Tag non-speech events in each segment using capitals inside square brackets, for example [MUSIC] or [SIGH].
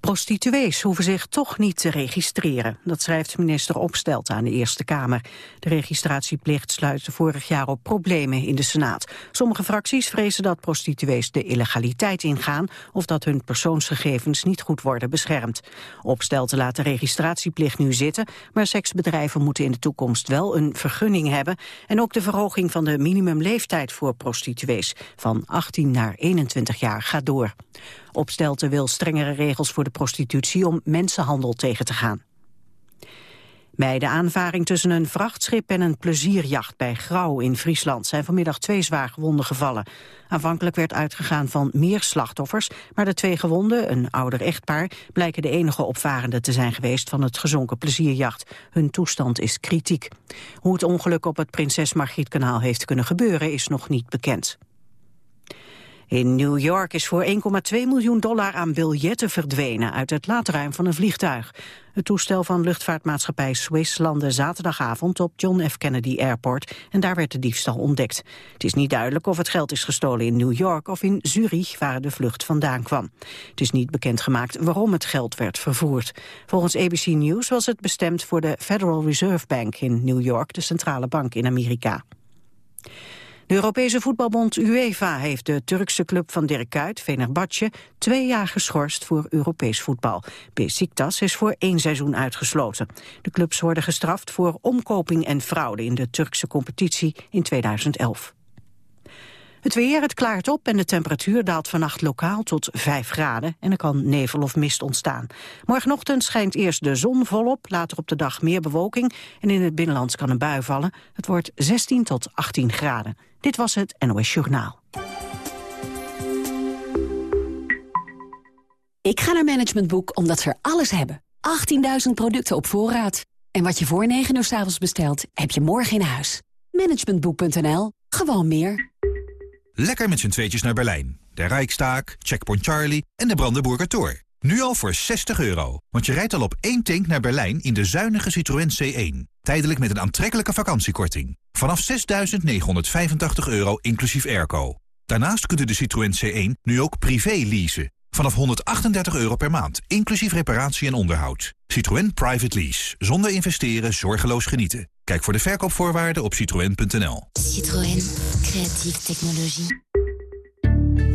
Prostituees hoeven zich toch niet te registreren. Dat schrijft minister Opstelt aan de Eerste Kamer. De registratieplicht sluitte vorig jaar op problemen in de Senaat. Sommige fracties vrezen dat prostituees de illegaliteit ingaan... of dat hun persoonsgegevens niet goed worden beschermd. Opstelten laat de registratieplicht nu zitten... maar seksbedrijven moeten in de toekomst wel een vergunning hebben... en ook de verhoging van de minimumleeftijd voor prostituees... van 18 naar 21 jaar gaat door. Opstelten wil strengere regels voor de prostitutie om mensenhandel tegen te gaan. Bij de aanvaring tussen een vrachtschip en een plezierjacht bij Grauw in Friesland zijn vanmiddag twee zwaar gewonden gevallen. Aanvankelijk werd uitgegaan van meer slachtoffers, maar de twee gewonden, een ouder echtpaar, blijken de enige opvarenden te zijn geweest van het gezonken plezierjacht. Hun toestand is kritiek. Hoe het ongeluk op het Prinses Margrietkanaal heeft kunnen gebeuren is nog niet bekend. In New York is voor 1,2 miljoen dollar aan biljetten verdwenen uit het laadruim van een vliegtuig. Het toestel van luchtvaartmaatschappij Swiss landde zaterdagavond op John F. Kennedy Airport en daar werd de diefstal ontdekt. Het is niet duidelijk of het geld is gestolen in New York of in Zurich waar de vlucht vandaan kwam. Het is niet bekendgemaakt waarom het geld werd vervoerd. Volgens ABC News was het bestemd voor de Federal Reserve Bank in New York, de centrale bank in Amerika. De Europese voetbalbond UEFA heeft de Turkse club van Dirk Kuyt, Fenerbahce, twee jaar geschorst voor Europees voetbal. Besiktas is voor één seizoen uitgesloten. De clubs worden gestraft voor omkoping en fraude in de Turkse competitie in 2011. Het weer, het klaart op en de temperatuur daalt vannacht lokaal tot 5 graden en er kan nevel of mist ontstaan. Morgenochtend schijnt eerst de zon volop, later op de dag meer bewolking en in het binnenland kan een bui vallen. Het wordt 16 tot 18 graden. Dit was het NOS Journaal. Ik ga naar Management Boek omdat ze er alles hebben. 18.000 producten op voorraad. En wat je voor 9 uur s avonds bestelt, heb je morgen in huis. Managementboek.nl. Gewoon meer. Lekker met z'n tweetjes naar Berlijn. De Rijkstaak, Checkpoint Charlie en de Brandenburger Tor. Nu al voor 60 euro. Want je rijdt al op één tank naar Berlijn in de zuinige Citroën C1. Tijdelijk met een aantrekkelijke vakantiekorting. Vanaf 6.985 euro inclusief airco. Daarnaast kunt u de Citroën C1 nu ook privé leasen. Vanaf 138 euro per maand, inclusief reparatie en onderhoud. Citroën Private Lease. Zonder investeren, zorgeloos genieten. Kijk voor de verkoopvoorwaarden op citroën.nl. Citroën. Creatieve technologie.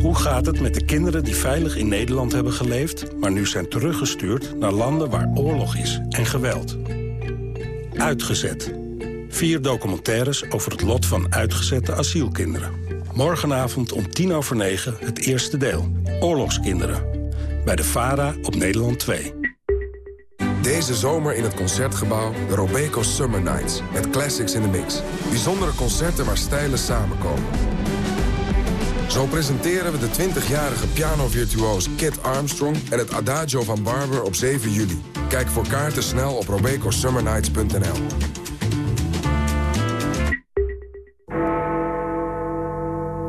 Hoe gaat het met de kinderen die veilig in Nederland hebben geleefd... maar nu zijn teruggestuurd naar landen waar oorlog is en geweld? Uitgezet. Vier documentaires over het lot van uitgezette asielkinderen. Morgenavond om tien over negen het eerste deel. Oorlogskinderen. Bij de VARA op Nederland 2. Deze zomer in het Concertgebouw de Robeco Summer Nights. Met classics in the mix. Bijzondere concerten waar stijlen samenkomen. Zo presenteren we de 20-jarige pianovirtuoos Kit Armstrong... en het Adagio van Barber op 7 juli. Kijk voor kaarten snel op robecosummernights.nl.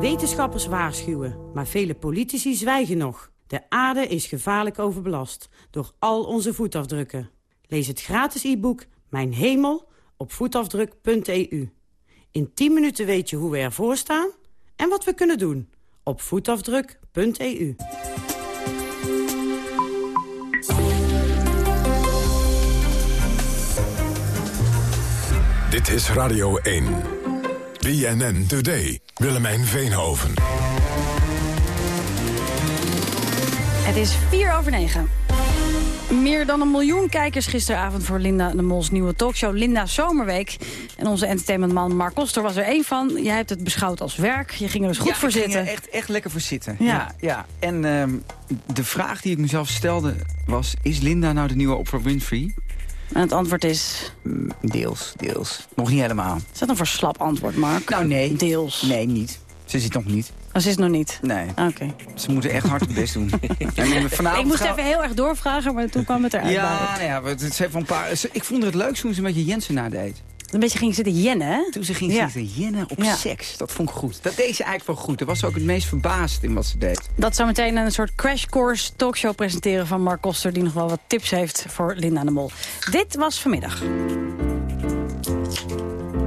Wetenschappers waarschuwen, maar vele politici zwijgen nog. De aarde is gevaarlijk overbelast door al onze voetafdrukken. Lees het gratis e-book Mijn Hemel op voetafdruk.eu. In 10 minuten weet je hoe we ervoor staan en wat we kunnen doen op voetafdruk.eu. Dit is Radio 1. BNN Today. Willemijn Veenhoven. Het is 4 over 9. Meer dan een miljoen kijkers gisteravond voor Linda de Mols nieuwe talkshow Linda Zomerweek. En onze entertainmentman Mark Koster was er één van. Jij hebt het beschouwd als werk. Je ging er dus goed ja, voor ik ging zitten. er echt, echt lekker voor zitten. Ja. ja, En ehm, de vraag die ik mezelf stelde was... is Linda nou de nieuwe Oprah Winfrey? En het antwoord is... Mm, Deels, deels. Nog niet helemaal. Is dat een verslap antwoord, Mark? Nou, nee. Deels. Nee, niet. Ze zit nog niet. Dat is het nog niet? Nee. Oké. Ze moeten echt hard hun best doen. [LAUGHS] En vanavond Ik moest gaan- even heel erg doorvragen, maar toen kwam het eruit. Ja, nou ja, het wel een paar... ze- Ik vond het leuk toen ze een beetje Jensen nadeed. Een beetje ging zitten jennen, hè? Toen ze ging Ja. zitten jennen op Ja. seks. Dat vond ik goed. Dat deed ze eigenlijk wel goed. Daar was ze ook het meest verbaasd in wat ze deed. Dat zou meteen een soort crash course talkshow presenteren van Mark Koster... die nog wel wat tips heeft voor Linda de Mol. Dit was vanmiddag.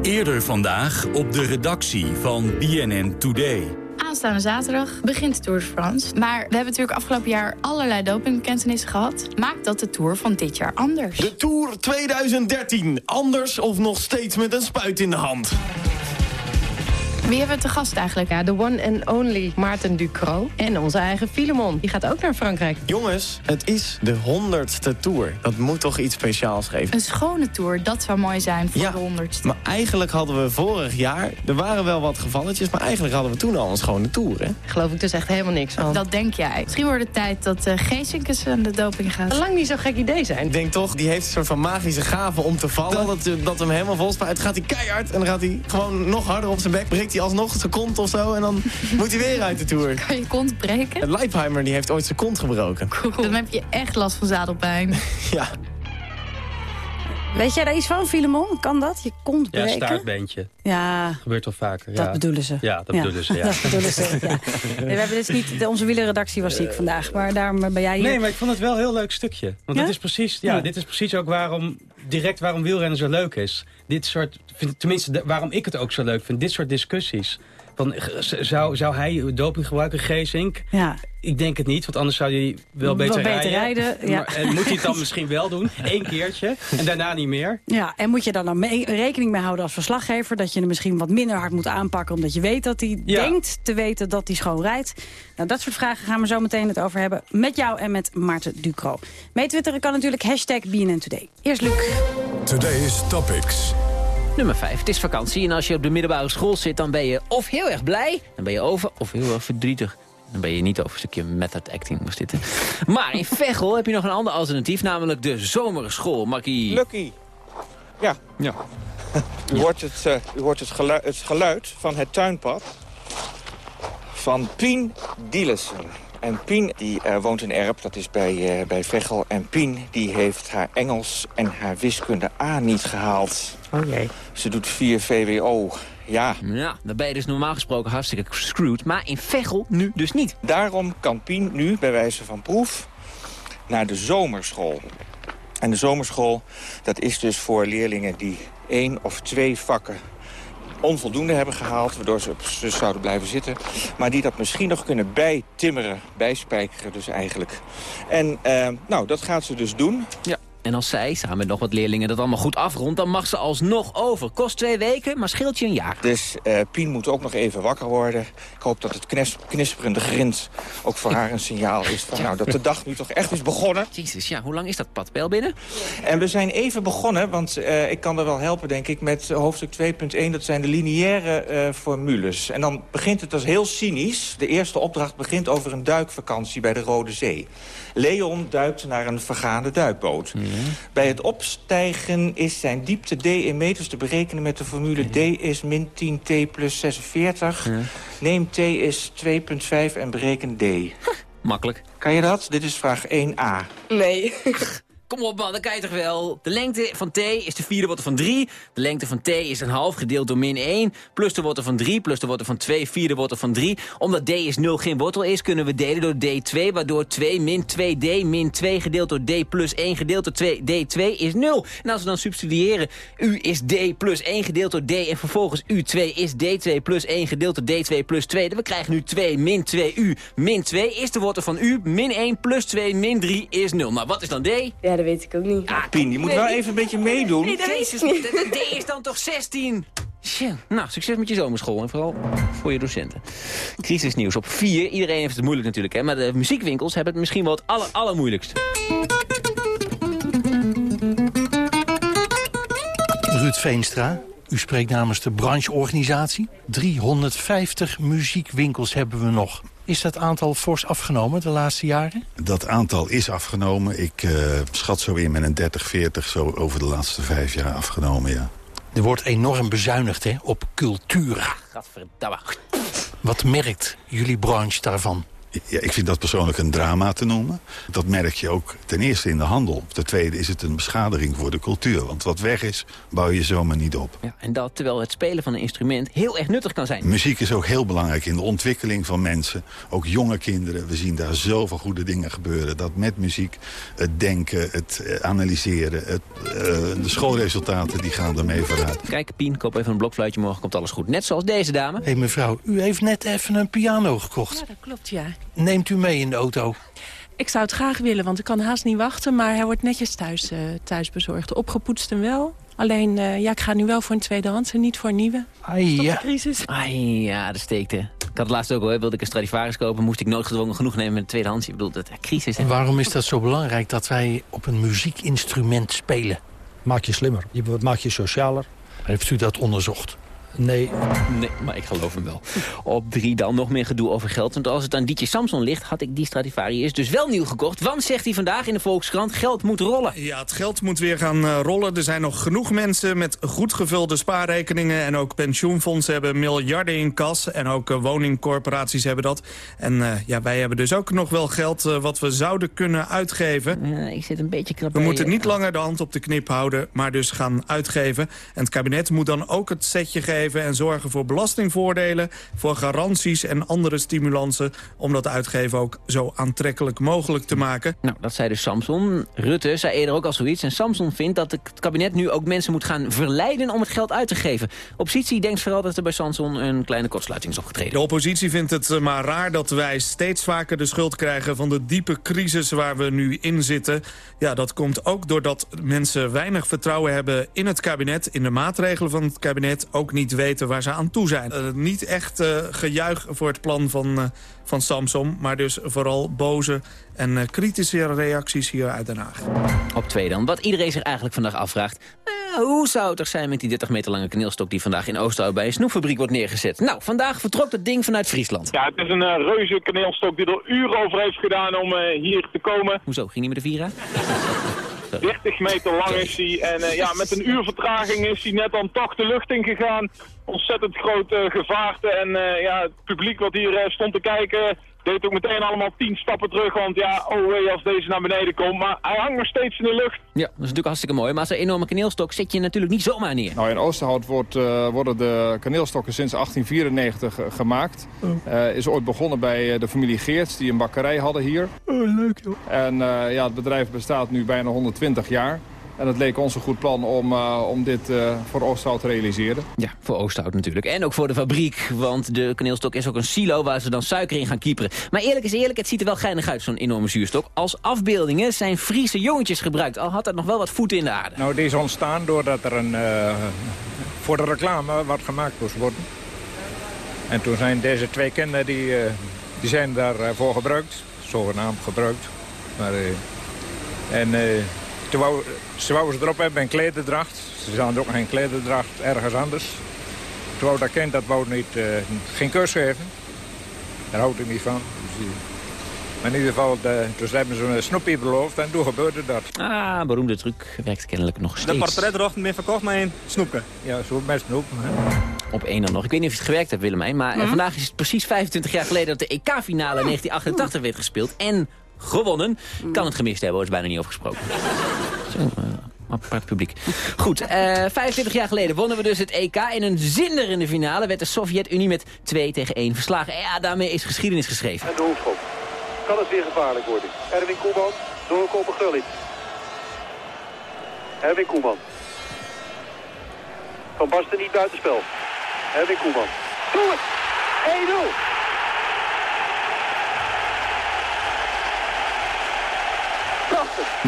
Eerder vandaag op de redactie van BNN Today. Aanstaande zaterdag begint de Tour de France. Maar we hebben natuurlijk afgelopen jaar allerlei dopingbekentenissen gehad. Maakt dat de Tour van dit jaar anders? De Tour 2013. Anders of nog steeds met een spuit in de hand? Wie hebben we te gast eigenlijk? Ja, de one and only Maarten Ducro. En onze eigen Filemon. Die gaat ook naar Frankrijk. Jongens, het is de honderdste Tour. Dat moet toch iets speciaals geven? Een schone Tour, dat zou mooi zijn voor de honderdste. Maar eigenlijk hadden we vorig jaar... Er waren wel wat gevalletjes, maar eigenlijk hadden we toen al een schone Tour, hè? Geloof ik dus echt helemaal niks van. Dat denk jij. Misschien wordt het tijd dat uh, Geesinkes aan de doping gaat. Lang niet zo'n gek idee zijn. Ik denk toch, die heeft een soort van magische gave om te vallen. Dat, dat hem helemaal vol Het gaat hij keihard en dan gaat hij gewoon nog harder op zijn bek. Breekt hij alsnog zijn kont of zo en dan [LAUGHS] moet hij weer uit de Tour. Kan je kont breken? Leipheimer die heeft ooit zijn kont gebroken. Cool. Dan heb je echt last van zadelpijn. [LAUGHS] ja. Weet jij daar iets van, Filemon? Kan dat? Je kont breken? Ja, staartbeentje. Ja. Dat gebeurt toch vaker. Dat ja. bedoelen ze. Ja, dat bedoelen ze, ja. dat bedoelen ze, ja. Nee, we hebben dus niet, onze wielerredactie was ziek vandaag, maar daarom ben jij hier. Nee, maar ik vond het wel een heel leuk stukje. Want Ja? dit is precies, ja, Ja. dit is precies ook waarom, direct waarom wielrennen zo leuk is. Dit soort, vind- tenminste de- waarom ik het ook zo leuk vind, dit soort discussies. Van, eh, zou, zou hij doping gebruiken, Geesink? Ja. Ik denk het niet, want anders zou hij wel beter, Wel beter rijden, ja. Maar, en moet hij het dan misschien wel doen, [LAUGHS] één keertje, en daarna niet meer? Ja, en moet je dan, dan mee- rekening mee houden als verslaggever... dat je hem misschien wat minder hard moet aanpakken... omdat je weet dat hij Ja. denkt te weten dat hij schoon rijdt. Nou, dat soort vragen gaan we zo meteen het over hebben... met jou en met Maarten Ducro. Meetwitteren kan natuurlijk hashtag BNN Today. Eerst Luc. Today's Topics. Nummer 5. Het is vakantie en als je op de middelbare school zit... dan ben je of heel erg blij, dan ben je over, of heel erg verdrietig. Dan ben je niet over een stukje method acting dit. hè. Maar in [LAUGHS] Veghel heb je nog een ander alternatief, namelijk de zomerschool. Markie. Lucky. Ja. Ja. [LAUGHS] U hoort, het, eh, u hoort het, geluid, het geluid van het tuinpad van Pien Dielissen. En Pien die eh, woont in Erp, dat is bij, eh, bij Veghel. En Pien die heeft haar Engels en haar wiskunde A niet gehaald. Oh jee. Ze doet 4 VWO. Ja. Ja, dan ben je dus normaal gesproken hartstikke screwed. Maar in Veghel nu dus niet. Daarom kan Pien nu, bij wijze van proef, naar de zomerschool. En de zomerschool, dat is dus voor leerlingen die één of twee vakken onvoldoende hebben gehaald... waardoor ze zus zouden blijven zitten. Maar die dat misschien nog kunnen bijtimmeren, bijspijkeren dus eigenlijk. En eh, nou, dat gaat ze dus doen. Ja. En als zij, samen met nog wat leerlingen, dat allemaal goed afrondt... dan mag ze alsnog over. Kost twee weken, maar scheelt je een jaar. Dus eh, Pien moet ook nog even wakker worden. Ik hoop dat het knisperende grind ook voor haar een signaal is... Van, [LAUGHS] nou, dat de dag nu toch echt is begonnen. Jezus, ja, hoe lang is dat pad pijl binnen? En we zijn even begonnen, want eh, ik kan er wel helpen, denk ik... met hoofdstuk 2.1, dat zijn de lineaire eh, formules. En dan begint het als heel cynisch. De eerste opdracht begint over een duikvakantie bij de Rode Zee. Leon duikt naar een vergaande duikboot. Bij het opstijgen is zijn diepte d in meters te berekenen... met de formule d is min 10t plus 46. Neem t is 2,5 en bereken d. Makkelijk. Kan je dat? Dit is vraag 1a. Nee. Kom op man, dat kan je toch wel. De lengte van t is de vierde wortel van 3. De lengte van t is een half gedeeld door min 1. Plus de wortel van 3, plus de wortel van 2, vierde wortel van 3. Omdat d is 0 geen wortel is, kunnen we delen door d2. Waardoor 2 min 2d min 2 gedeeld door d plus 1 gedeeld door 2, d2 is 0. En als we dan substitueren, u is d plus 1 gedeeld door d. En vervolgens u2 is d2 plus 1 gedeeld door d2 plus 2. Dan we krijgen nu 2 min 2u min 2 is de wortel van u. Min 1 plus 2 min 3 is 0. Nou, wat is dan d? Ja, dat weet ik ook niet. Pien, je moet Nee. wel even een beetje meedoen. Nee, dat Jezus, D is dan toch 16? Tja, nou, succes met je zomerschool en vooral voor je docenten. Crisisnieuws op 4. Iedereen heeft het moeilijk natuurlijk, hè, maar de muziekwinkels hebben het misschien wel het aller, allermoeilijkste. Ruud Veenstra, u spreekt namens de brancheorganisatie. 350 muziekwinkels hebben we nog. Is dat aantal fors afgenomen de laatste jaren? Dat aantal is afgenomen. Ik eh, schat zo in met een 30, 40 zo over de laatste vijf jaar afgenomen, ja. Er wordt enorm bezuinigd hè, op cultuur. Gadverdamme. Wat merkt jullie branche daarvan? Ja, ik vind dat persoonlijk een drama te noemen. Dat merk je ook ten eerste in de handel. Ten tweede is het een beschadiging voor de cultuur. Want wat weg is, bouw je zomaar niet op. Ja, en dat terwijl het spelen van een instrument heel erg nuttig kan zijn. Muziek is ook heel belangrijk in de ontwikkeling van mensen. Ook jonge kinderen. We zien daar zoveel goede dingen gebeuren. Dat met muziek het denken, het eh, analyseren, het, uh, de schoolresultaten die gaan ermee vooruit. Kijk, Pien, koop even een blokfluitje. Morgen komt alles goed. Net zoals deze dame. Hé hey, mevrouw, u heeft net even een piano gekocht. Ja, dat klopt, ja. Neemt u mee in de auto? Ik zou het graag willen, want ik kan haast niet wachten. Maar hij wordt netjes thuis, uh, thuis bezorgd. Opgepoetst en wel. Alleen, uh, ja, ik ga nu wel voor een tweedehands en niet voor een nieuwe. Ai, ja. crisis. Ai, ja, de steekte. Ik had het laatst ook al, wilde ik een Stradivarius kopen... moest ik noodgedwongen genoeg nemen met een tweedehands. Ik bedoel, dat crisis. En waarom is dat zo belangrijk dat wij op een muziekinstrument spelen? Maak je slimmer, je maak je socialer. Heeft u dat onderzocht? Nee. Nee, maar ik geloof hem wel. Op drie dan nog meer gedoe over geld. Want als het aan Dietje Samson ligt, had ik die Stradivarius dus wel nieuw gekocht. Want, zegt hij vandaag in de Volkskrant, geld moet rollen. Ja, het geld moet weer gaan uh, rollen. Er zijn nog genoeg mensen met goed gevulde spaarrekeningen. En ook pensioenfondsen hebben miljarden in kas. En ook uh, woningcorporaties hebben dat. En uh, ja, wij hebben dus ook nog wel geld wat we zouden kunnen uitgeven. Ik zit een beetje krap We moeten niet langer de hand op de knip houden, maar dus gaan uitgeven. En het kabinet moet dan ook het setje geven en zorgen voor belastingvoordelen, voor garanties en andere stimulansen om dat uitgeven ook zo aantrekkelijk mogelijk te maken. Nou, dat zei dus Samson. Rutte zei eerder ook al zoiets. En Samson vindt dat het kabinet nu ook mensen moet gaan verleiden om het geld uit te geven. Oppositie denkt vooral dat er bij Samson een kleine kortsluiting is opgetreden. De oppositie vindt het maar raar dat wij steeds vaker de schuld krijgen van de diepe crisis waar we nu in zitten. Ja, dat komt ook doordat mensen weinig vertrouwen hebben in het kabinet, in de maatregelen van het kabinet, ook niet weten waar ze aan toe zijn. Uh, niet echt uh, gejuich voor het plan van, uh, van Samsung, maar dus vooral boze en kritische reacties hier uit Den Haag. Op twee dan. Wat iedereen zich eigenlijk vandaag afvraagt... hoe zou het er zijn met die 30 meter lange kaneelstok... die vandaag in Oosterhout bij een snoepfabriek wordt neergezet? Nou, vandaag vertrok dat ding vanuit Friesland. Ja, het is een reuze kaneelstok die er uren over heeft gedaan om hier te komen. Hoezo? Ging niet met de Vira? 30 meter lang is hij. En uh, ja, met een uur vertraging is hij net dan toch de lucht ingegaan. Ontzettend groot uh, gevaarte. En uh, ja, het publiek wat hier stond te kijken deed ook meteen allemaal tien stappen terug. Want ja, oh wee als deze naar beneden komt. Maar hij hangt nog steeds in de lucht. Ja, dat is natuurlijk hartstikke mooi. Maar zo'n enorme kaneelstok zet je natuurlijk niet zomaar neer. Nou, in Oosterhout wordt, uh, worden de kaneelstokken sinds 1894 gemaakt. Oh. Uh, is ooit begonnen bij de familie Geerts, die een bakkerij hadden hier. Oh, leuk joh. En uh, ja, het bedrijf bestaat nu bijna 120 jaar. En het leek ons een goed plan om, uh, om dit uh, voor Oosthout te realiseren. Ja, voor Oosthout natuurlijk. En ook voor de fabriek, want de kaneelstok is ook een silo waar ze dan suiker in gaan kieperen. Maar eerlijk is eerlijk, het ziet er wel geinig uit, zo'n enorme zuurstok. Als afbeeldingen zijn Friese jongetjes gebruikt, al had dat nog wel wat voeten in de aarde. Nou, die is ontstaan doordat er een, uh, voor de reclame wat gemaakt moest worden. En toen zijn deze twee kinderen, die, die zijn daarvoor gebruikt, zogenaamd gebruikt. Maar, en... Toen wou, ze wouden ze erop hebben een klederdracht. Ze hadden ook geen klederdracht ergens anders. Toen wou dat kind dat wou niet, uh, geen kus geven. Daar houdt ik niet van. Dus, maar in ieder geval, de, toen hebben ze een snoepje beloofd en toen gebeurde dat. Ah, beroemde truc werkt kennelijk nog steeds. De portretdracht meer verkocht, maar in snoepen. Ja, zo met snoepen. Op één dan nog. Ik weet niet of je het gewerkt hebt, Willemijn. Maar mm. vandaag is het precies 25 jaar geleden dat de EK-finale in 1988 werd gespeeld. En gewonnen. Kan het gemist hebben, is bijna niet over gesproken. Zo, uh, apart publiek. Goed, uh, 25 jaar geleden wonnen we dus het EK. In een zinderende finale werd de Sovjet-Unie met 2 tegen 1 verslagen. Ja, daarmee is geschiedenis geschreven. En de hoofdschop. Kan het weer gevaarlijk worden. Erwin Koeman, doorkomen Gullit. Erwin Koeman. Van Basten niet buitenspel. Erwin Koeman. Doe het! 1-0!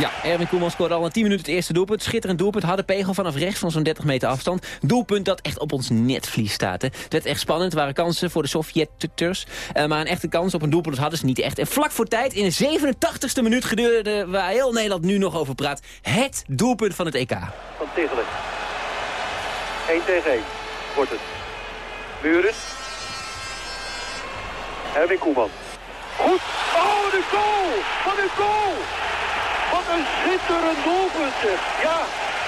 Ja, Erwin Koeman scoorde al in 10 minuten het eerste doelpunt. Schitterend doelpunt. Harde pegel vanaf rechts van zo'n 30 meter afstand. Doelpunt dat echt op ons netvlies staat. Hè. Het werd echt spannend. Waren kansen voor de Sovjeters. Uh, maar een echte kans op een doelpunt hadden ze niet echt. En vlak voor tijd, in de 87ste minuut geduurde... waar heel Nederland nu nog over praat... het doelpunt van het EK. Van Tegelen. 1 tegen 1 wordt het. Muren. Erwin Koeman. Goed. Oh, de goal! Wat een goal! Wat een schitterend doelpunt, Ja,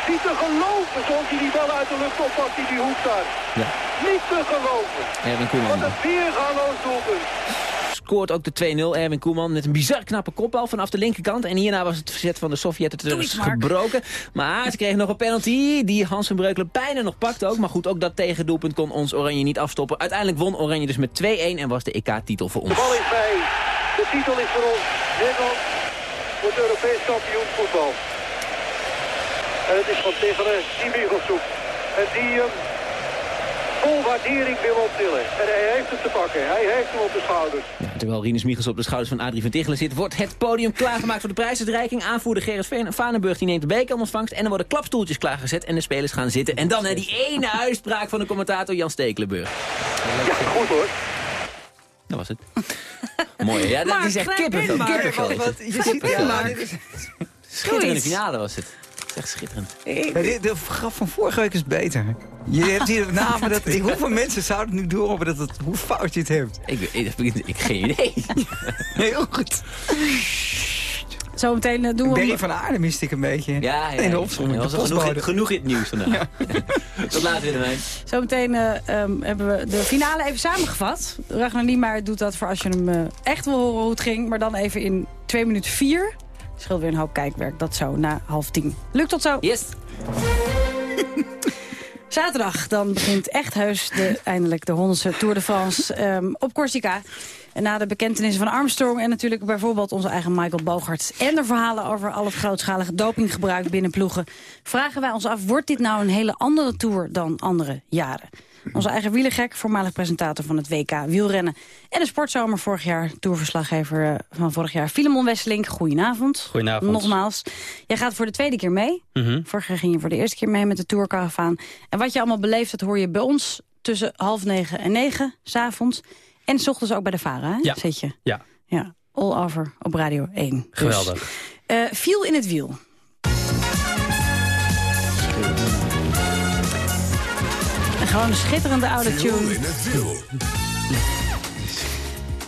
niet te geloven zoals hij die bal uit de lucht oppakt die die hoek daar. Ja. Niet te geloven. Erwin Koeman. Wat een weergaloos doelpunt. scoort ook de 2-0. Erwin Koeman met een bizar knappe kopbal vanaf de linkerkant. En hierna was het verzet van de Sovjetten dus gebroken. Maar ze kregen nog een penalty die Hansen Breukelen bijna nog pakte ook. Maar goed, ook dat tegendoelpunt kon ons Oranje niet afstoppen. Uiteindelijk won Oranje dus met 2-1 en was de EK-titel voor ons. De bal is bij. De titel is voor ons. Nederland wordt Europees kampioen voetbal. En het is van Tichelen die Michelshoek. En die hem vol waardering wil optillen. En hij heeft het te pakken. Hij heeft hem op de schouders. Ja, terwijl Rinus Michels op de schouders van Adrie van Tichelen zit... wordt het podium klaargemaakt voor de prijsuitreiking. Aanvoerder Gerrit Vanenburg die neemt de beker ontvangst. En er worden klapstoeltjes klaargezet en de spelers gaan zitten. En dan hè, die ene uitspraak van de commentator Jan Stekelenburg. Ja, goed hoor. Dat was het. [LAUGHS] Mooi, hè? ja, dat is echt kippenvel. Kippenvel. het. Je ziet is- Schitterende finale was het. Het is echt schitterend. Dit- de grap van vorige week is beter. Je hebt hier [LAUGHS] namen dat... Hoeveel mensen zouden nu doorhebben dat het, hoe fout je het hebt? Ik, ik, ik, ik geen idee. [LAUGHS] Heel goed. Zometeen eh, doen we... Berry van Aarde miste ik een beetje. Ja, ja. In de opzomming. De was al genoeg, genoeg in het nieuws vandaag. [LAUGHS] Tot later, Willemijn. Zometeen eh, ehm, hebben we de finale even samengevat. Ragnar Niemeyer doet dat voor als je hem eh, echt wil horen hoe het ging. Maar dan even in 2 minuten 4. Scheelt weer een hoop kijkwerk. Dat zo na half tien. Lukt tot zo. Yes. [LAUGHS] Zaterdag, dan begint echt heus de, eindelijk de 100ste Tour de France ehm, op Corsica. En na de bekentenissen van Armstrong en natuurlijk bijvoorbeeld onze eigen Michael Bogart... en de verhalen over al het grootschalige dopinggebruik binnen ploegen... vragen wij ons af, wordt dit nou een hele andere Tour dan andere jaren? Onze eigen wielergek, voormalig presentator van het WK wielrennen... en de sportzomer vorig jaar, tourverslaggever eh, van vorig jaar... Filemon Wesselink, goedenavond. Goedenavond. Nogmaals. Jij gaat voor de tweede keer mee. Mhm. Vorig jaar ging je voor de eerste keer mee met de Tourcaravaan. En wat je allemaal beleeft, dat hoor je bij ons tussen half negen en negen, s'avonds. En s ochtends ook bij de VARA, hè? Ja. zit je. Ja, Ja, all over op Radio 1. Dus, geweldig. eh, viel in het wiel. En gewoon een schitterende oude tune. in het wiel.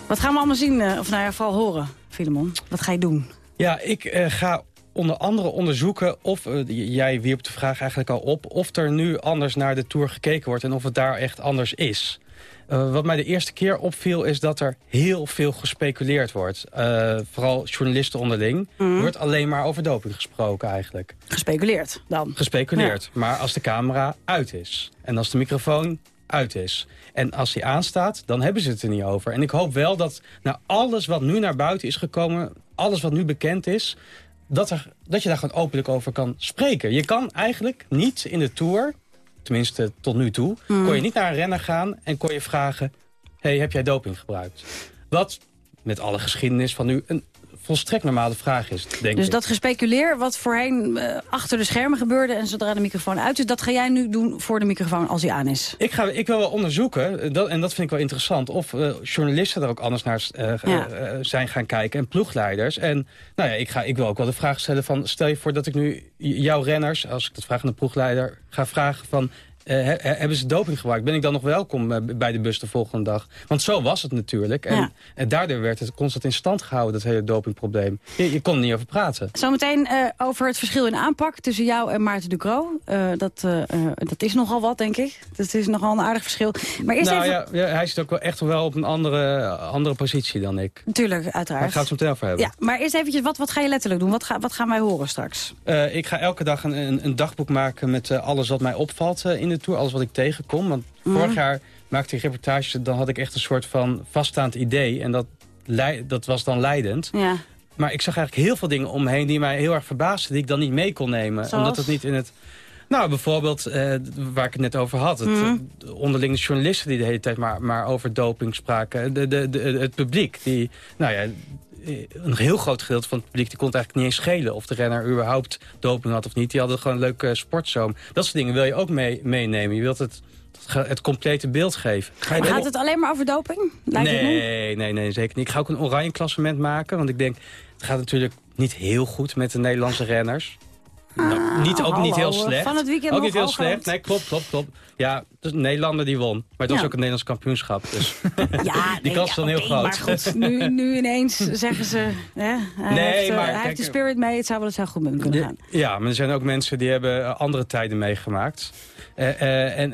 Wat gaan we allemaal zien, eh, of nou ja, vooral horen, Filemon? Wat ga je doen? Ja, ik eh, ga onder andere onderzoeken of, j- jij wierp de vraag eigenlijk al op... of er nu anders naar de Tour gekeken wordt en of het daar echt anders is. Eh, wat mij de eerste keer opviel is dat er heel veel gespeculeerd wordt. Eh, vooral journalisten onderling. Mhm. Er wordt alleen maar over doping gesproken eigenlijk. Gespeculeerd dan. Gespeculeerd. Maar als de camera uit is en als de microfoon uit is... en als die aanstaat, dan hebben ze het er niet over. En ik hoop wel dat na alles wat nu naar buiten is gekomen... alles wat nu bekend is... Dat, er, dat je daar gewoon openlijk over kan spreken. Je kan eigenlijk niet in de Tour, tenminste tot nu toe... Mhm. kon je niet naar een renner gaan en kon je vragen... hey, heb jij doping gebruikt? Wat met alle geschiedenis van nu een volstrekt normale vraag is, denk Dus ik. dat gespeculeer wat voorheen eh, achter de schermen gebeurde... en zodra de microfoon uit is, dat ga jij nu doen voor de microfoon als hij aan is. Ik, ga, ik wil wel onderzoeken, eh, dat, en dat vind ik wel interessant... of eh, journalisten er ook anders naar Ja. zijn gaan kijken en ploegleiders. En nou ja, ik, ga, ik wil ook wel de vraag stellen van... stel je voor dat ik nu jouw renners, als ik dat vraag aan de ploegleider... ga vragen van, he- he- hebben ze doping gebruikt? Ben ik dan nog welkom eh, bij de bus de volgende dag? Want zo was het natuurlijk. En, Ja. en daardoor werd het constant in stand gehouden, dat hele dopingprobleem. Je, je kon er niet over praten. Zometeen eh, over het verschil in aanpak tussen jou en Maarten Ducro. Eh, dat, eh, eh, dat is nogal wat, denk ik. Dat is nogal een aardig verschil. Maar eerst nou even... ja, ja, hij zit ook wel echt wel op een andere, andere positie dan ik. Natuurlijk, Daar uiteraard. gaat het zo meteen over hebben. Ja, maar eerst eventjes, wat, wat ga je letterlijk doen? Wat, ga, wat gaan wij horen straks? Eh, ik ga elke dag een, een, een dagboek maken met eh, alles wat mij opvalt eh, in de Tour. Alles wat ik tegenkom. Want Mhm. vorig jaar maakte ik reportages, dan had ik echt een soort van vaststaand idee. En dat, dat was dan leidend. Ja. Maar ik zag eigenlijk heel veel dingen om me heen die mij heel erg verbaasden. Die ik dan niet mee kon nemen. Zoals? Omdat het niet in het... Nou, bijvoorbeeld, eh, waar ik het net over had. Het, Mhm. de onderlinge journalisten die de hele tijd maar, maar over doping spraken. De, de, de, het publiek, die, nou ja, een heel groot gedeelte van het publiek... die kon het eigenlijk niet eens schelen of de renner überhaupt doping had of niet. Die hadden gewoon een leuke sportzoom. Dat soort dingen wil je ook mee, meenemen. Je wilt het, het complete beeld geven. Ga je Gaat het alleen maar over doping? Lijkt? Nee, nee, nee, zeker niet. Ik ga ook een oranje klassement maken. Want ik denk, het gaat natuurlijk niet heel goed met de Nederlandse renners. Nou, niet, ook niet Ah, heel slecht. van het weekend ook niet heel slecht. Nee, klopt, klopt, klopt. Ja, dus Nederlander die won. Maar het was ook een Nederlands kampioenschap. Dus [LAUGHS] Ja, [LAUGHS] die nee, kans ja, is dan heel groot. Maar goed, nu, nu ineens zeggen ze... Hè, hij [LAUGHS] Nee, heeft, eh, maar hij kijk, heeft de spirit mee, het zou wel eens heel goed met hem kunnen gaan. Ja, maar er zijn ook mensen die hebben eh, andere tijden meegemaakt. Eh, en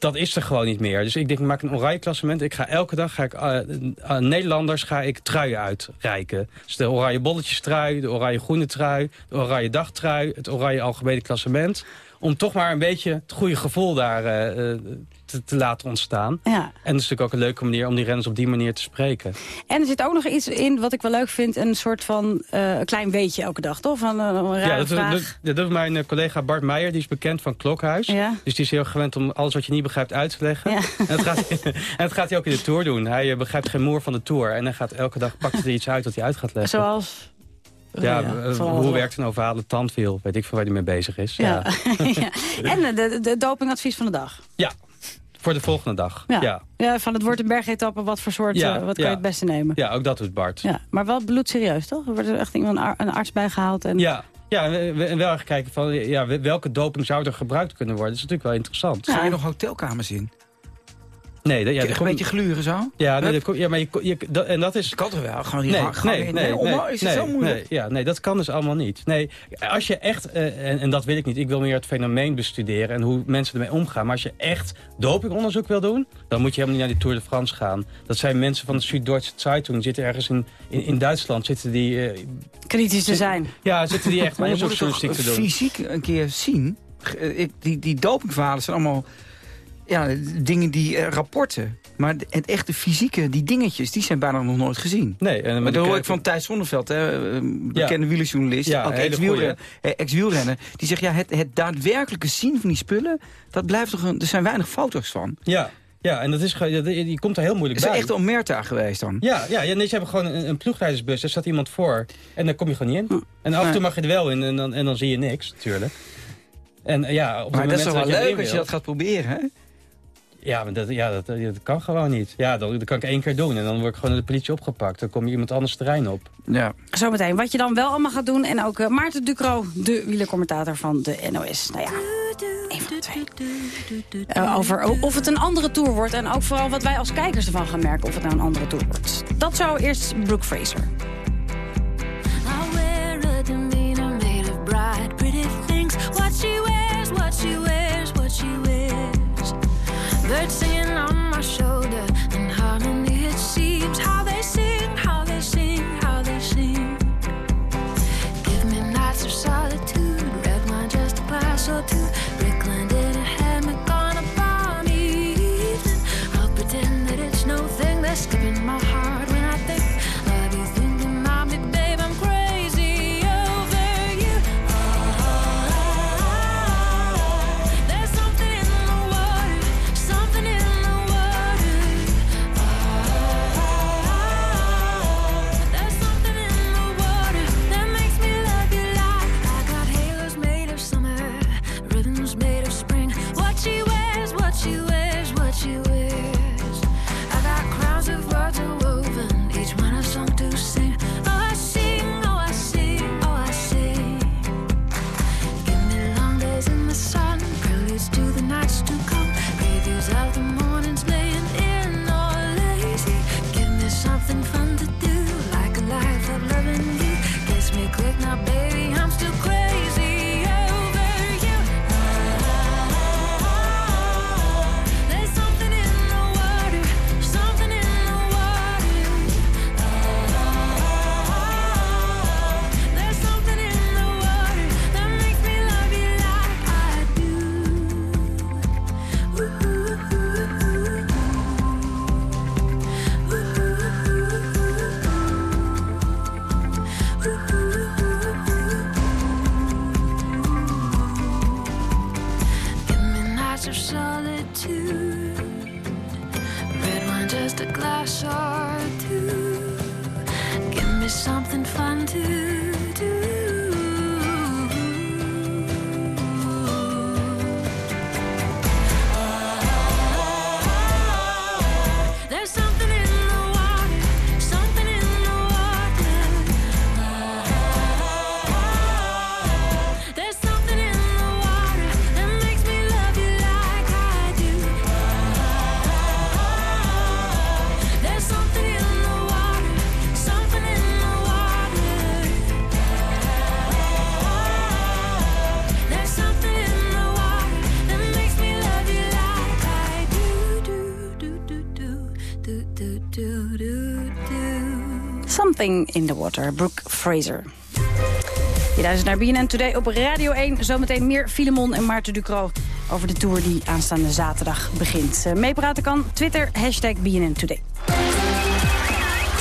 dat is er gewoon niet meer. Dus ik denk, ik maak een oranje klassement. Ik ga elke dag ga ik, uh, Nederlanders ga ik truien uitreiken. Dus de oranje bolletjes trui, de oranje groene trui... de oranje dagtrui, het oranje algemene klassement om toch maar een beetje het goede gevoel daar uh, te, te, laten ontstaan. Ja. En het is natuurlijk ook een leuke manier om die renners op die manier te spreken. En er zit ook nog iets in wat ik wel leuk vind. Een soort van uh, klein weetje elke dag, toch? Van een ja, dat, dat, dat, mijn collega Bart Meijer. Die is bekend van Klokhuis. Ja. Dus die is heel gewend om alles wat je niet begrijpt uit te leggen. Ja. En, dat gaat, [LAUGHS] en dat gaat hij ook in de Tour doen. Hij begrijpt geen moer van de Tour. En hij gaat elke dag pakt hij iets uit wat hij uit gaat leggen. Zoals... Ja, ja hoe werkt een ovale tandwiel? Weet ik veel waar hij mee bezig is. Ja. ja. [LAUGHS] En de, de dopingadvies van de dag. Ja, voor de volgende dag. Ja, ja. ja van het wordt een bergetappe, wat voor soort, ja, uh, wat kan je het beste nemen? Ja, ook dat doet Bart. Ja, maar wel bloedserieus, toch? Er wordt er echt iemand een arts bijgehaald. En... Ja, ja, en wel even kijken van ja, welke doping zou er gebruikt kunnen worden. Dat is natuurlijk wel interessant. Ga je nog hotelkamers in? Nee, dat, ja, een beetje gluren zo? Ja, nee, dat, ja maar je, je, dat, en dat is... Kan toch wel? Gewoon die nee, nee, in. nee, nee, nee, nee, is het zo moeilijk? Nee, ja, nee, dat kan dus allemaal niet. Nee, als je echt, uh, en, en dat wil ik niet, ik wil meer het fenomeen bestuderen en hoe mensen ermee omgaan. Maar als je echt dopingonderzoek wil doen, dan moet je helemaal niet naar de Tour de France gaan. Dat zijn mensen van de Süddeutsche Zeitung, die zitten ergens in, in, in Duitsland, zitten die... Uh, Kritisch te zijn. Ja, zitten die echt [LAUGHS] maar je moet onderzoeksjournalistiek te doen. fysiek een keer zien. Die, die dopingverhalen zijn allemaal ja, dingen die uh, rapporten. Maar het echte fysieke, die dingetjes, die zijn bijna nog nooit gezien. Nee, en maar dat hoor ik van Thijs Zonneveld, hè, bekende ja. wielerjournalist, ja, ook ex-wielrenner, ex die zegt, ja, het, het daadwerkelijke zien van die spullen, dat blijft toch een, er zijn weinig foto's van. Ja, ja, en dat is, je komt er heel moeilijk is bij. Is echt Omerta geweest dan? Ja, ja, ja nee, ze hebben gewoon een, een ploegleidersbus, daar staat iemand voor. En dan kom je gewoon niet in. En af en toe mag je er wel in en dan, en dan zie je niks, natuurlijk. En, ja, op maar dat is toch wel dat leuk als je dat gaat proberen, hè? Ja, maar dat, ja, dat, dat kan gewoon niet. Ja, dat, dat kan ik één keer doen en dan word ik gewoon door de politie opgepakt. Dan kom je iemand anders terrein op. Ja. Zometeen, wat je dan wel allemaal gaat doen. En ook uh, Maarten Ducro, de wielercommentator van de NOS. Nou ja, één van de twee. Uh, over of het een andere tour wordt. En ook vooral wat wij als kijkers ervan gaan merken of het nou een andere tour wordt. Dat zou eerst Brooke Fraser. Birds singing on my shoulder in harmony. It seems how they sing, how they sing, how they sing. Give me nights of solitude, red wine just a glass or two. A hammock on a balmy evening. I'll pretend that it's that's skipping my heart Something in the Water, Brooke Fraser. Je luistert naar BNN Today op Radio 1. Zometeen meer Filemon en Maarten Ducro over de tour die aanstaande zaterdag begint. Uh, meepraten kan Twitter, hashtag BNN Today.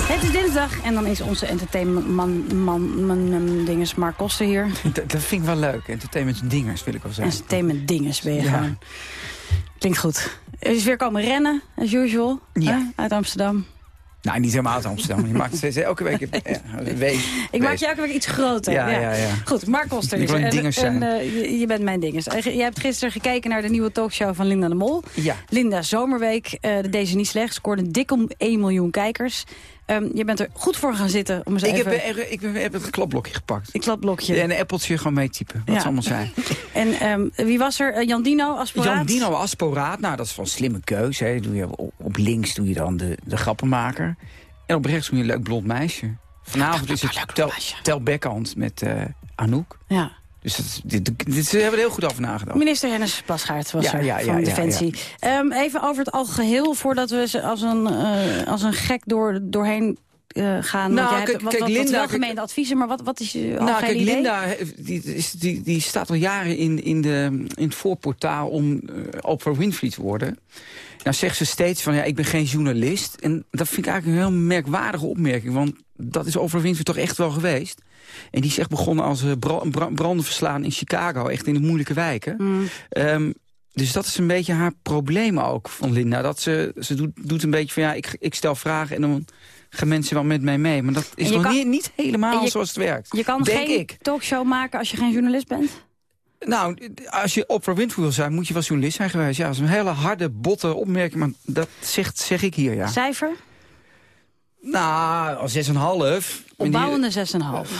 Het is dinsdag en dan is onze entertainmentman man, man, man, dinges Mark Koster hier. [LAUGHS] Dat, dat vind ik wel leuk. Entertainment dingers wil ik wel zeggen. Entertainment dinges ben je Ja. gewoon. Klinkt goed. Er is weer komen rennen, as usual, Ja. hè, uit Amsterdam. Nou, niet helemaal uit Amsterdam. Je maakt steeds elke week een ja, een [LAUGHS] week. Ik maak je elke week iets groter. Ja, ja, ja. Goed, Mark Koster Ik een. En- dingers zijn. en, eh, je, je bent mijn dinges. Eh, Je hebt gisteren gekeken naar de nieuwe talkshow van Linda de Mol. Ja. Linda Zomerweek, eh dat deed ze niet slecht. Scoorde dik om 1 miljoen kijkers. Ehm, je bent er goed voor gaan zitten om eens Ik heb, even... er- ik heb het klapblokje gepakt. Een klapblokje. En een appeltje gewoon meetypen, wat Ja. ze allemaal zijn. [LAUGHS] En ehm, wie was er? Eh, Jan Dino, Asporaat? Jan Dino Asporaat, nou dat is een slimme keuze. Hè. Doe je op, op links doe je dan de, de grappenmaker. En op rechts doe je een leuk blond meisje. Vanavond is het Tel, tel Beckhand met eh, Anouk. Ja. Dus dit, dit, ze hebben er heel goed over nagedacht. Minister Hennis Plasgaard was Ja, er ja, ja, van Defensie. Ehm, even over het algeheel, voordat we ze als een, eh, als een gek door, doorheen eh, gaan. Nou, hebt kijk- wat, kijk, wat, wat Linda, wel gemeende adviezen, maar wat, wat is je Nou, algehele kijk, idee? Linda eh, die, is- die, die staat al jaren in, in, de, in het voorportaal om eh, Oprah Winfrey te worden. Nou zegt ze steeds van, ja, ik ben geen journalist. En dat vind ik eigenlijk een heel merkwaardige opmerking. Want dat is Oprah Winfrey toch echt wel geweest. En die is echt begonnen als eh, bra bra- branden verslaan in Chicago. Echt in de moeilijke wijken. Mm. Ehm, dus dat is een beetje haar probleem ook van Linda. Dat ze, ze doet, doet een beetje van, ja, ik, ik stel vragen en dan gaan mensen wel met mij mee. Maar dat is nog kan- niet, niet helemaal je- zoals het werkt. Je kan denk geen ik. talkshow maken als je geen journalist bent? Nou, als je Oprah Winfrey wil zijn, moet je wel journalist zijn geweest. Ja, dat is een hele harde, botte opmerking, maar dat zegt, zeg ik hier, ja. Cijfer? Nou, al 6,5. Opbouwende 6,5.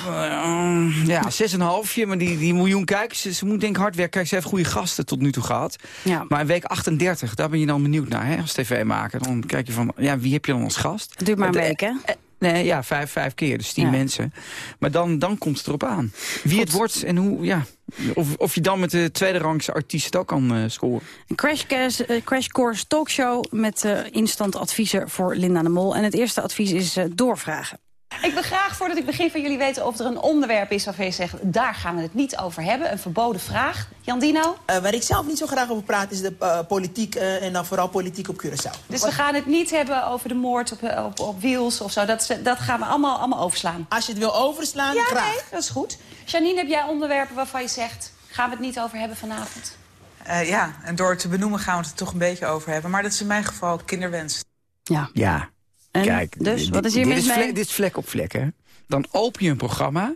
Uh, ja, 6,5. Maar die, die miljoen kijkers, ze, ze moet denk ik hard werken. Kijk, ze heeft goede gasten tot nu toe gehad. Ja. Maar in week 38, daar ben je dan benieuwd naar, hè, als tv-maker. Dan kijk je van, ja, wie heb je dan als gast? Het duurt maar een Eh, week, hè? Nee, ja, vijf, vijf keer, dus tien Ja. mensen. Maar dan, dan komt het erop aan. Wie het wordt en hoe, ja. Of, of je dan met de tweede rangse artiest ook kan eh, scoren. Een crash, course- eh, crash Course talkshow met eh, instant adviezen voor Linda de Mol. En het eerste advies is doorvragen. Ik wil graag, voordat ik begin, van jullie weten of er een onderwerp is waarvan je zegt... daar gaan we het niet over hebben, een verboden vraag. Jan Dino? Eh, waar ik zelf niet zo graag over praat is de eh, politiek eh, en dan vooral politiek op Curaçao. Dus we gaan het niet hebben over de moord op, op, op Wiels of zo. Dat, dat gaan we allemaal, allemaal overslaan. Als je het wil overslaan, ja, graag. nee, dat is goed. Janine, heb jij onderwerpen waarvan je zegt... gaan we het niet over hebben vanavond? Eh, ja, en door het te benoemen gaan we het er toch een beetje over hebben. Maar dat is in mijn geval kinderwens. Ja. Ja, En kijk. dus, dit- wat is hier dit mis is vlek- Dit is vlek op vlek, hè. Dan open je een programma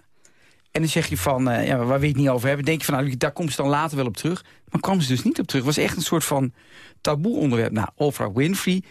en dan zeg je van, eh, ja, waar we het niet over hebben... denk je van, nou, daar komt ze dan later wel op terug. Maar kwam ze dus niet op terug. Het was echt een soort van taboe onderwerp. Nou, Oprah Winfrey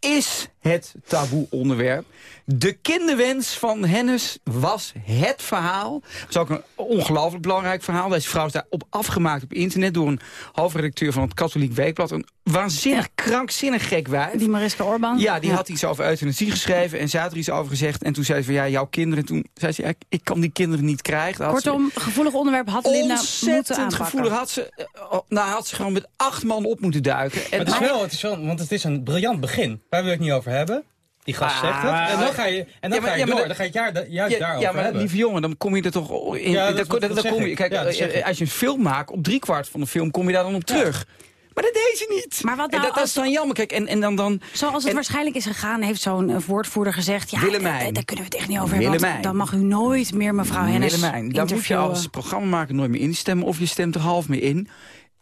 is het taboe onderwerp. De kinderwens van Hennis was het verhaal. Dat is ook een ongelooflijk belangrijk verhaal. Deze vrouw is daarop afgemaakt op internet... door een hoofdredacteur van het Katholiek Weekblad. Een waanzinnig, krankzinnig gek wijf. Die Mariska Orban? Ja, die had iets over euthanasie geschreven en zij had er iets over gezegd. En toen zei ze van, ja, jouw kinderen. Toen zei ze, ja, ik, kan die kinderen niet krijgen. Ze- Kortom, gevoelig onderwerp had Linda moeten Ontzettend aanpakken. gevoelig. Had ze, eh, oh, nou, had ze gewoon met acht man op moeten duiken. En Maar het is wel, het is wel, want het is een briljant begin. Waar wil ik het niet over hebben? Die gast Ah, zegt het. En dan ga je, en dan Ja, maar- ga je ja, maar door. Dan ga je het jaar, juist ja, daarover ja, maar hebben. lieve jongen, dan kom je er toch in. Ja, dan, dat- dan- dat dan zeg kom je, kijk, Ja, dat zeg eh, als je een film maakt, op driekwart van de film kom je daar dan op terug. Maar dat deed ze niet. Maar wat En nou dat, is dan jammer. Kijk, en, en dan, dan, Zoals het en- waarschijnlijk is gegaan, heeft zo'n eh, woordvoerder gezegd... ja, Willemijn. daar, kunnen we het echt niet over hebben. want. Dan mag u nooit meer mevrouw Hennis Willemijn, daar moet je als programmamaker nooit meer instemmen. Of je stemt er half mee in.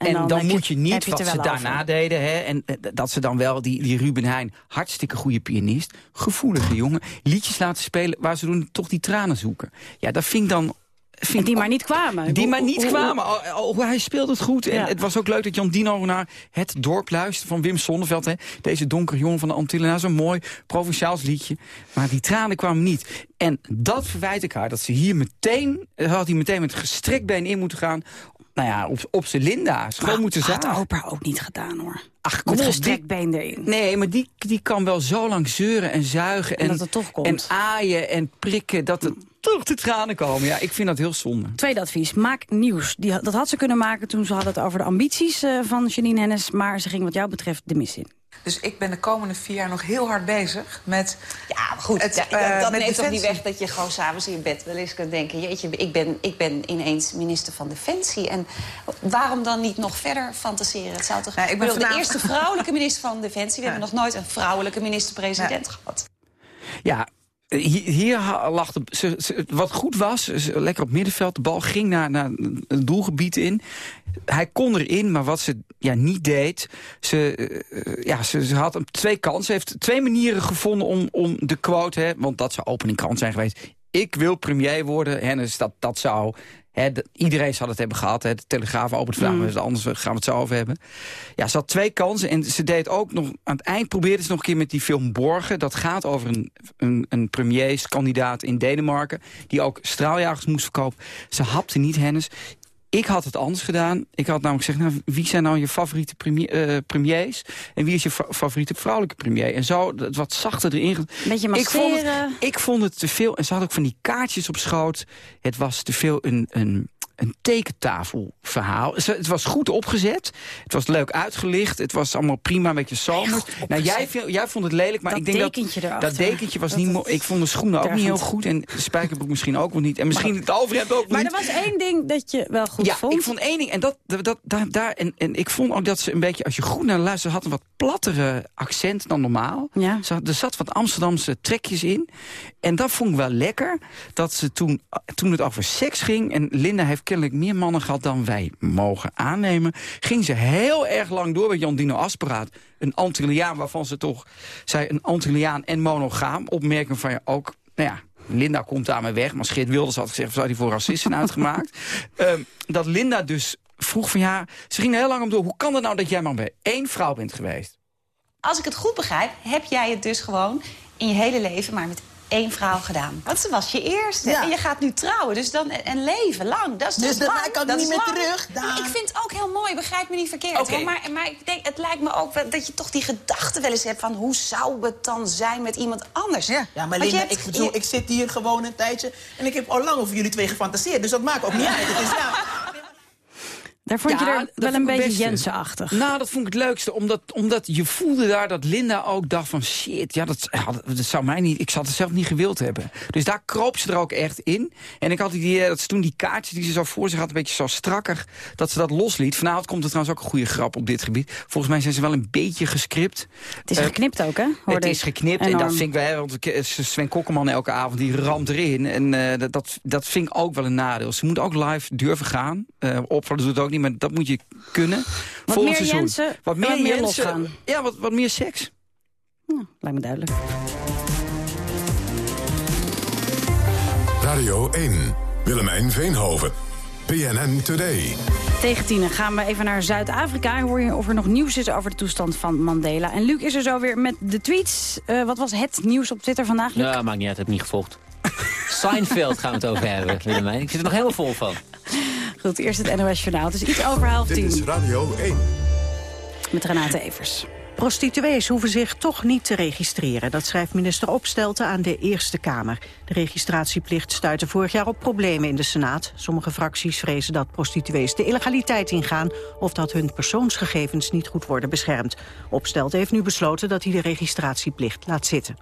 En, En dan, je- moet je niet je wat ze daarna over. deden. Hè, en eh, dat ze dan wel, die, die Ruben Heijn, hartstikke goede pianist. Gevoelige jongen. Liedjes laten spelen waar ze doen toch die tranen zoeken. Ja, dat vind ik dan... En die maar niet kwamen. Die maar niet kwamen. Oh, oh, hij speelt het goed. En Ja. het was ook leuk dat Jan Dino naar Het Dorp luisterde van Wim Sonneveld. Hè. Deze donkere jongen van de Antillen. Nou, zo'n mooi provinciaals liedje. Maar die tranen kwamen niet. En dat verwijt ik haar. Dat ze hier meteen, eh, had hij meteen met gestrekt been in moeten gaan. Nou ja, op, op zijn Linda's. Gewoon moeten had zagen. Oprah ook niet gedaan, hoor. Ach, kom Met op, gestrekt been erin. Nee, maar die, die kan wel zo lang zeuren en zuigen. En En, dat het toch komt. En aaien en prikken. Dat het toch de tranen komen. Ja, ik vind dat heel zonde. Tweede advies, maak nieuws. Die, dat had ze kunnen maken toen ze hadden het over de ambities eh, van Janine Hennis. Maar ze ging wat jou betreft de mis in. Dus ik ben de komende vier jaar nog heel hard bezig met... Ja, maar goed, het, dat, eh, dat neemt toch niet weg dat je gewoon s'avonds in je bed wel eens kunt denken... jeetje, ik ben, ik ben ineens minister van Defensie. En waarom dan niet nog verder fantaseren? Het zou toch... Nou, ik ben bedoel, vanavond- de eerste vrouwelijke minister van Defensie. We hebben nog nooit een vrouwelijke minister-president gehad. Ja, hier, lag de, ze, ze- wat goed was, ze- lekker op middenveld. De bal ging naar, naar een doelgebied in. Hij kon erin, maar wat ze ja, niet deed... Ze, eh, ja, ze, ze had hem twee kansen. Ze heeft twee manieren gevonden om, om de quote... Hè, want dat zou opening krant zijn geweest. Ik wil premier worden. Hennis, dat, dat zou... Hè, de- iedereen zou het hebben gehad. Hè, de Telegraaf opent vandaag, Mm. maar anders gaan we het zo over hebben. Ja, ze had twee kansen en ze deed ook nog... Aan het eind probeerde ze nog een keer met die film Borgen. Dat gaat over een, een, een premierskandidaat in Denemarken... die ook straaljagers moest verkopen. Ze hapte niet, Hennis. Ik had het anders gedaan. Ik had namelijk gezegd, nou, wie zijn nou je favoriete premier, eh, premiers? En wie is je fa- favoriete vrouwelijke premier? En zo het wat zachter erin. Beetje ik vond, het, masseren. ik vond het te veel. En ze had ook van die kaartjes op schoot. Het was te veel een, een, een tekentafelverhaal. Het was goed opgezet. Het was leuk uitgelicht. Het was allemaal prima, een beetje zomers. Nou, jij, jij vond het lelijk, maar Dat ik denk dat... dekentje Dat erachter. dekentje was Dat niet mooi. Ik vond de schoenen ook niet heel goed. En de spijkerbroek misschien ook wel niet. En misschien het overhemd ook Maar niet. er was één ding dat je wel goed ja, vond. ik vond één ding. En, dat, dat, dat- daar, daar, en, en ik vond ook dat ze een beetje, als je goed naar luisterde... had een wat plattere accent dan normaal. Ja. Ze had- er zat wat Amsterdamse trekjes in. En dat vond ik wel lekker. Dat ze toen, toen het over seks ging... en Linda heeft kennelijk meer mannen gehad dan wij mogen aannemen... ging ze heel erg lang door met Jan Dino Asperaat. Een Antilliaan waarvan ze toch zei... een Antilliaan en monogaam. Opmerking van je ook... Nou ja, Linda komt aan me weg. Maar Geert Wilders had gezegd, zou die voor racisten uitgemaakt? [LAUGHS] Ehm, dat Linda dus vroeg van ja, ze ging er heel lang om door. Hoe kan het nou dat jij maar bij één vrouw bent geweest? Als ik het goed begrijp, heb jij het dus gewoon in je hele leven maar met één vrouw gedaan. Want ze was je eerste. Ja. En je gaat nu trouwen, dus dan een leven lang. Dat is Dus dus kan dat niet meer lang. terug. Ik vind het ook heel mooi, begrijp me niet verkeerd. Maar, maar ik denk, het lijkt me ook wel dat je toch die gedachte wel eens hebt... van hoe zou het dan zijn met iemand anders? Ja, maar Want je Linda, hebt- ik, bedoel, je- ik zit hier gewoon een tijdje... en ik heb al lang over jullie twee gefantaseerd, dus dat maakt ook niet [LAUGHS] uit. Het is, ja, Daar vond je Ja, er dat wel een beetje. Jensen-achtig. Nou, dat vond ik het leukste. Omdat, omdat je voelde daar dat Linda ook dacht van... shit, ja, dat, ja, dat, dat zou mij niet... Ik zou het zelf niet gewild hebben. Dus daar kroop ze er ook echt in. En ik had het idee dat ze toen die kaartjes die ze zo voor zich had... een beetje zo strakker, dat ze dat losliet. Vanavond komt er trouwens ook een goede grap op dit gebied. Volgens mij zijn ze wel een beetje gescript. Het is Eh, geknipt ook, hè? Het is geknipt en dat vind ik wel... Want Sven Kokkelman elke avond, die ramt erin. En eh, dat, dat, vind ik ook wel een nadeel. Ze moet ook live durven gaan. Eh opvallen doet het ook niet, maar dat moet je kunnen. Wat Volgend meer seizoen. Jensen, wat meer, wat meer losgaan. Ja, wat, wat meer seks. Lijkt me duidelijk. Radio 1. Willemijn Veenhoven. PNN Today. Tegen tienen gaan we even naar Zuid-Afrika. en Hoor je of er nog nieuws is over de toestand van Mandela. En Luc is er zo weer met de tweets. Eh, wat was het nieuws op Twitter vandaag, Luc? Ja, maakt niet uit, heb niet gevolgd. [LAUGHS] Seinfeld gaan we het over hebben, Willemijn. Ik zit er nog helemaal vol van. [LAUGHS] Goed, eerst het NOS Journaal. Het is iets over half Dit is tien. Radio 1. Met Renate Evers. Prostituees hoeven zich toch niet te registreren. Dat schrijft minister Opstelten aan de Eerste Kamer. De registratieplicht stuitte vorig jaar op problemen in de Senaat. Sommige fracties vrezen dat prostituees de illegaliteit ingaan... of dat hun persoonsgegevens niet goed worden beschermd. Opstelten heeft nu besloten dat hij de registratieplicht laat zitten.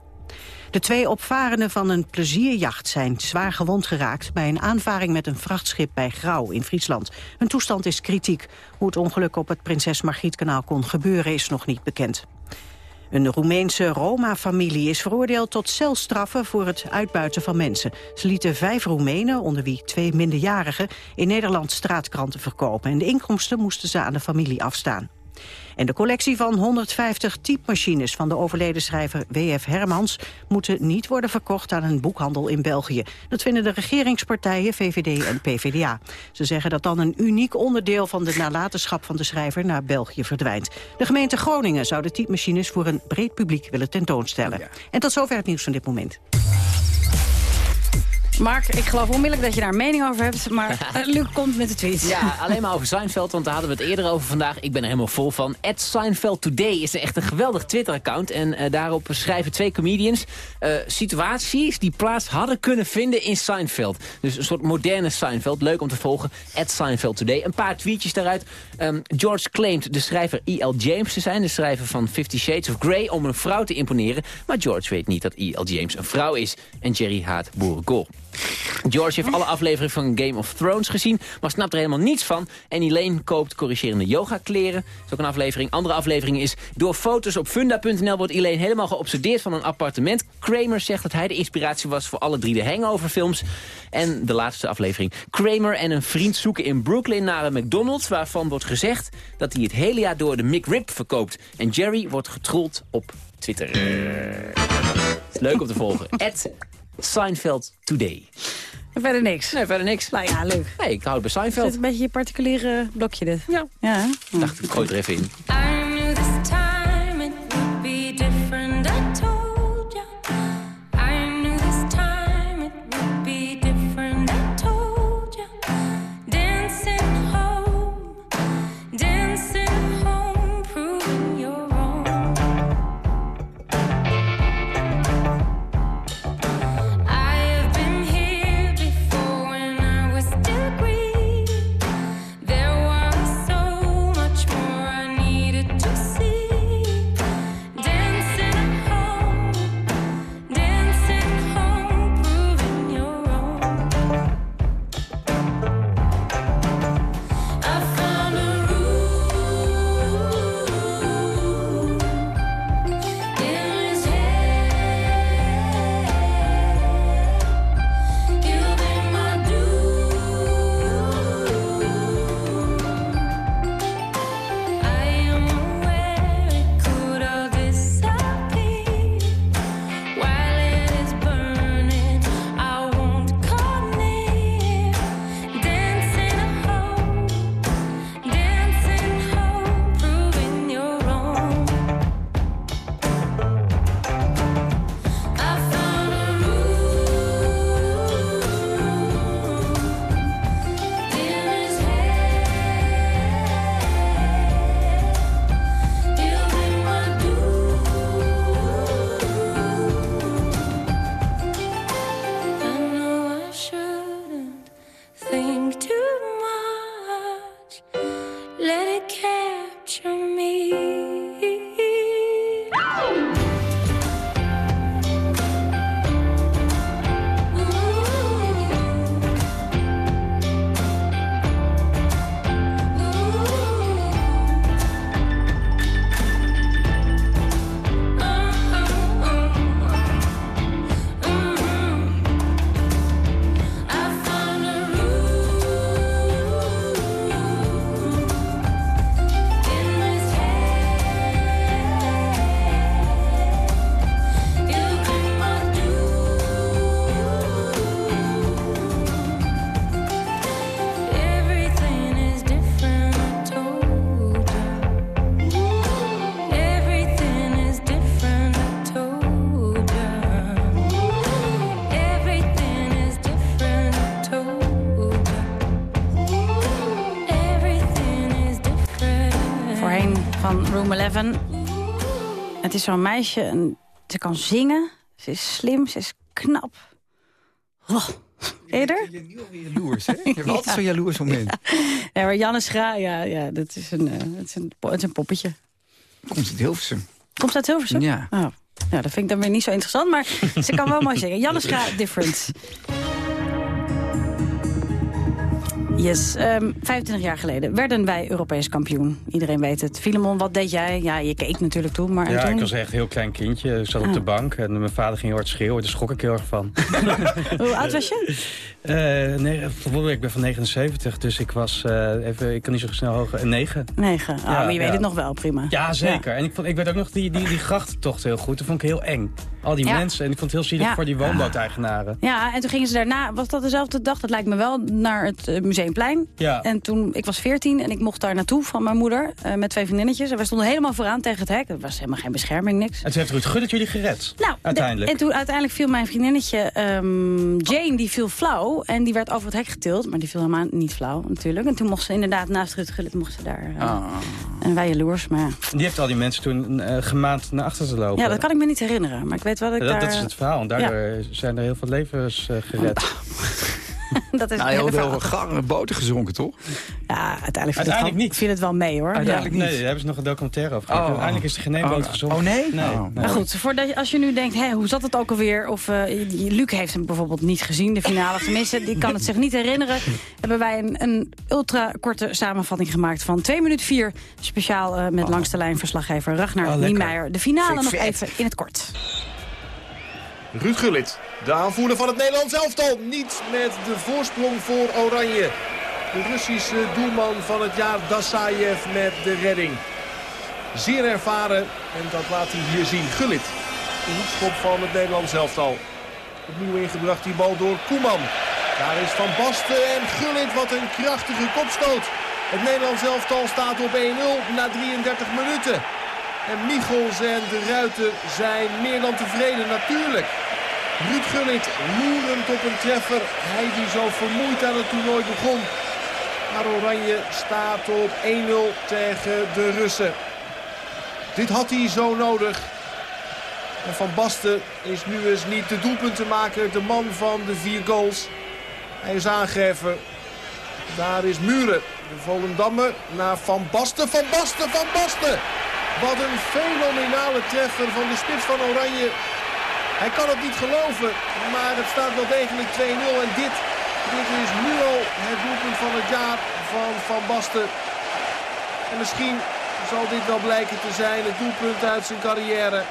De twee opvarenden van een plezierjacht zijn zwaar gewond geraakt... bij een aanvaring met een vrachtschip bij Grauw in Friesland. Hun toestand is kritiek. Hoe het ongeluk op het Prinses Margrietkanaal kon gebeuren is nog niet bekend. Een Roemeense Roma-familie is veroordeeld tot celstraffen voor het uitbuiten van mensen. Ze lieten vijf Roemenen, onder wie twee minderjarigen, in Nederland straatkranten verkopen. En de inkomsten moesten ze aan de familie afstaan. En de collectie van 150 typemachines van de overleden schrijver W.F. Hermans... moeten niet worden verkocht aan een boekhandel in België. Dat vinden de regeringspartijen VVD en PvdA. Ze zeggen dat dan een uniek onderdeel van de nalatenschap van de schrijver naar België verdwijnt. De gemeente Groningen zou de typemachines voor een breed publiek willen tentoonstellen. En tot zover het nieuws van dit moment. Mark, ik geloof onmiddellijk dat je daar een mening over hebt. Maar [LAUGHS] eh, Luc komt met de tweet. Ja, alleen maar over Seinfeld, want daar hadden we het eerder over vandaag. Ik ben er helemaal vol van. At Seinfeld Today is echt een geweldig Twitter-account. En eh, daarop schrijven twee comedians eh, situaties die plaats hadden kunnen vinden in Seinfeld. Dus een soort moderne Seinfeld. Leuk om te volgen. At Seinfeld Today. Een paar tweetjes daaruit. Ehm, George claimt de schrijver E.L. James te zijn. De schrijver van Fifty Shades of Grey. Om een vrouw te imponeren. Maar George weet niet dat E.L. James een vrouw is. En Jerry haat boerenkool. George heeft alle afleveringen van Game of Thrones gezien, maar snapt er helemaal niets van. En Elaine koopt corrigerende yoga-kleren. Dat is ook een aflevering. Andere aflevering is... Door foto's op funda.nl wordt Elaine helemaal geobsedeerd van een appartement. Kramer zegt dat hij de inspiratie was voor alle drie de Hangover-films. En de laatste aflevering. Kramer en een vriend zoeken in Brooklyn naar een McDonald's... waarvan wordt gezegd dat hij het hele jaar door de McRib verkoopt. En Jerry wordt getrold op Twitter. Leuk om te volgen. [LAUGHS] Seinfeld Today. Verder niks. Nee, verder niks. Nou ja, leuk. Nee, ik hou het bij Is Seinfeld. dit een beetje je particuliere blokje dit? Ja. Ja? Dacht, ik gooi het er even in. Het is zo'n meisje en ze kan zingen. Ze is slim, ze is knap. Oh. Ken je er? Jaloers, hè? [LAUGHS] Je hebt altijd zo'n jaloers moment. Ja, maar Janne Schra, ja, ja dat is een, eh, het is een, is een poppetje. Komt het Hilversum. Komt uit Hilversum? Ja. Oh. Ja, dat vind ik dan weer niet zo interessant, maar ze kan wel mooi [LAUGHS] zingen. Janne Schra, Different. Yes, ehm, 25 jaar geleden werden wij Europees kampioen. Iedereen weet het. Filemon, wat deed jij? Ja, je keek natuurlijk toen, maar Ja, toen? ik was echt een heel klein kindje. Ik zat op Ah. de bank en mijn vader ging heel hard schreeuwen. Daar schrok ik heel erg van. [LAUGHS] Hoe oud was je? Eh, nee, ik ben van 79, dus ik was, eh, even, ik kan niet zo snel hoog, uh, 9. 9. Oh, Ja, maar je weet ja. het nog wel, prima. Ja, zeker. En ik, vond, ik weet ook nog die, die, die grachtentocht heel goed. Dat vond ik heel eng. Al die Ja. mensen. En ik vond het heel zielig Ja. voor die woonbooteigenaren. Ja, en toen gingen ze daarna, was dat dezelfde dag, dat lijkt me wel, naar het eh, Museumplein. Ja. En toen, ik was 14 en ik mocht daar naartoe van mijn moeder eh, met twee vriendinnetjes. En wij stonden helemaal vooraan tegen het hek. Er was helemaal geen bescherming, niks. En toen heeft Ruud Gullit jullie gered. Nou, uiteindelijk. En toen uiteindelijk viel mijn vriendinnetje ehm, Jane, die viel flauw. En die werd over het hek getild, maar die viel helemaal niet flauw natuurlijk. En toen mocht ze inderdaad naast Ruud Gullit mocht ze daar. eh, Ah. En wij jaloers, maar ja. Die heeft al die mensen toen eh, gemaand naar achter te lopen. ja, dat kan ik me niet herinneren. Maar ik weet dat ik Ja, dat, daar... dat is het verhaal. En daardoor zijn er heel veel levens eh, gered. [LAUGHS] dat is Nou, heel veel gangen boten gezonken, toch? Ja, uiteindelijk viel, Uiteindelijk het, wel, niet. viel het wel mee hoor. Uiteindelijk Ja. niet. Nee, daar hebben ze nog een documentaire over gemaakt. Oh. Uiteindelijk is er geen één boot Oh. gezonken. Oh, nee? Nee. Oh. nee. Maar goed, voordat je, als je nu denkt, hè, hoe zat het ook alweer? Of eh, Luc heeft hem bijvoorbeeld niet gezien, de finale. Tenminste, die kan het zich niet herinneren. [LAUGHS] Hebben wij een, een ultra korte samenvatting gemaakt van 2 minuten 4. Speciaal eh, met langste lijn verslaggever Ragnar Oh. Niemeyer. De finale Vind nog vet. even in het kort. Ruud Gullit, de aanvoerder van het Nederlands elftal. Niet met de voorsprong voor Oranje. De Russische doelman van het jaar Dasayev met de redding. Zeer ervaren en dat laat hij hier zien. Gullit, de hoekschop van het Nederlands elftal. Opnieuw ingebracht die bal door Koeman. Daar is Van Basten en Gullit, wat een krachtige kopstoot. Het Nederlands elftal staat op 1-0 na 33 minuten. En Michels en de Ruiten zijn meer dan tevreden, natuurlijk. Ruud Gullit loerend op een treffer. Hij die zo vermoeid aan het toernooi begon. Maar Oranje staat op 1-0 tegen de Russen. Dit had hij zo nodig. En Van Basten is nu eens niet de doelpuntenmaker, de man van de vier goals. Hij is aangegeven. Daar is Muren. De Volendammer naar Van Basten. Van Basten, Van Basten. Wat een fenomenale treffer van de spits van Oranje. Hij kan het niet geloven, maar het staat wel degelijk 2-0. En dit, is nu al het doelpunt van het jaar van Van Basten. En misschien zal dit wel blijken te zijn, het doelpunt uit zijn carrière.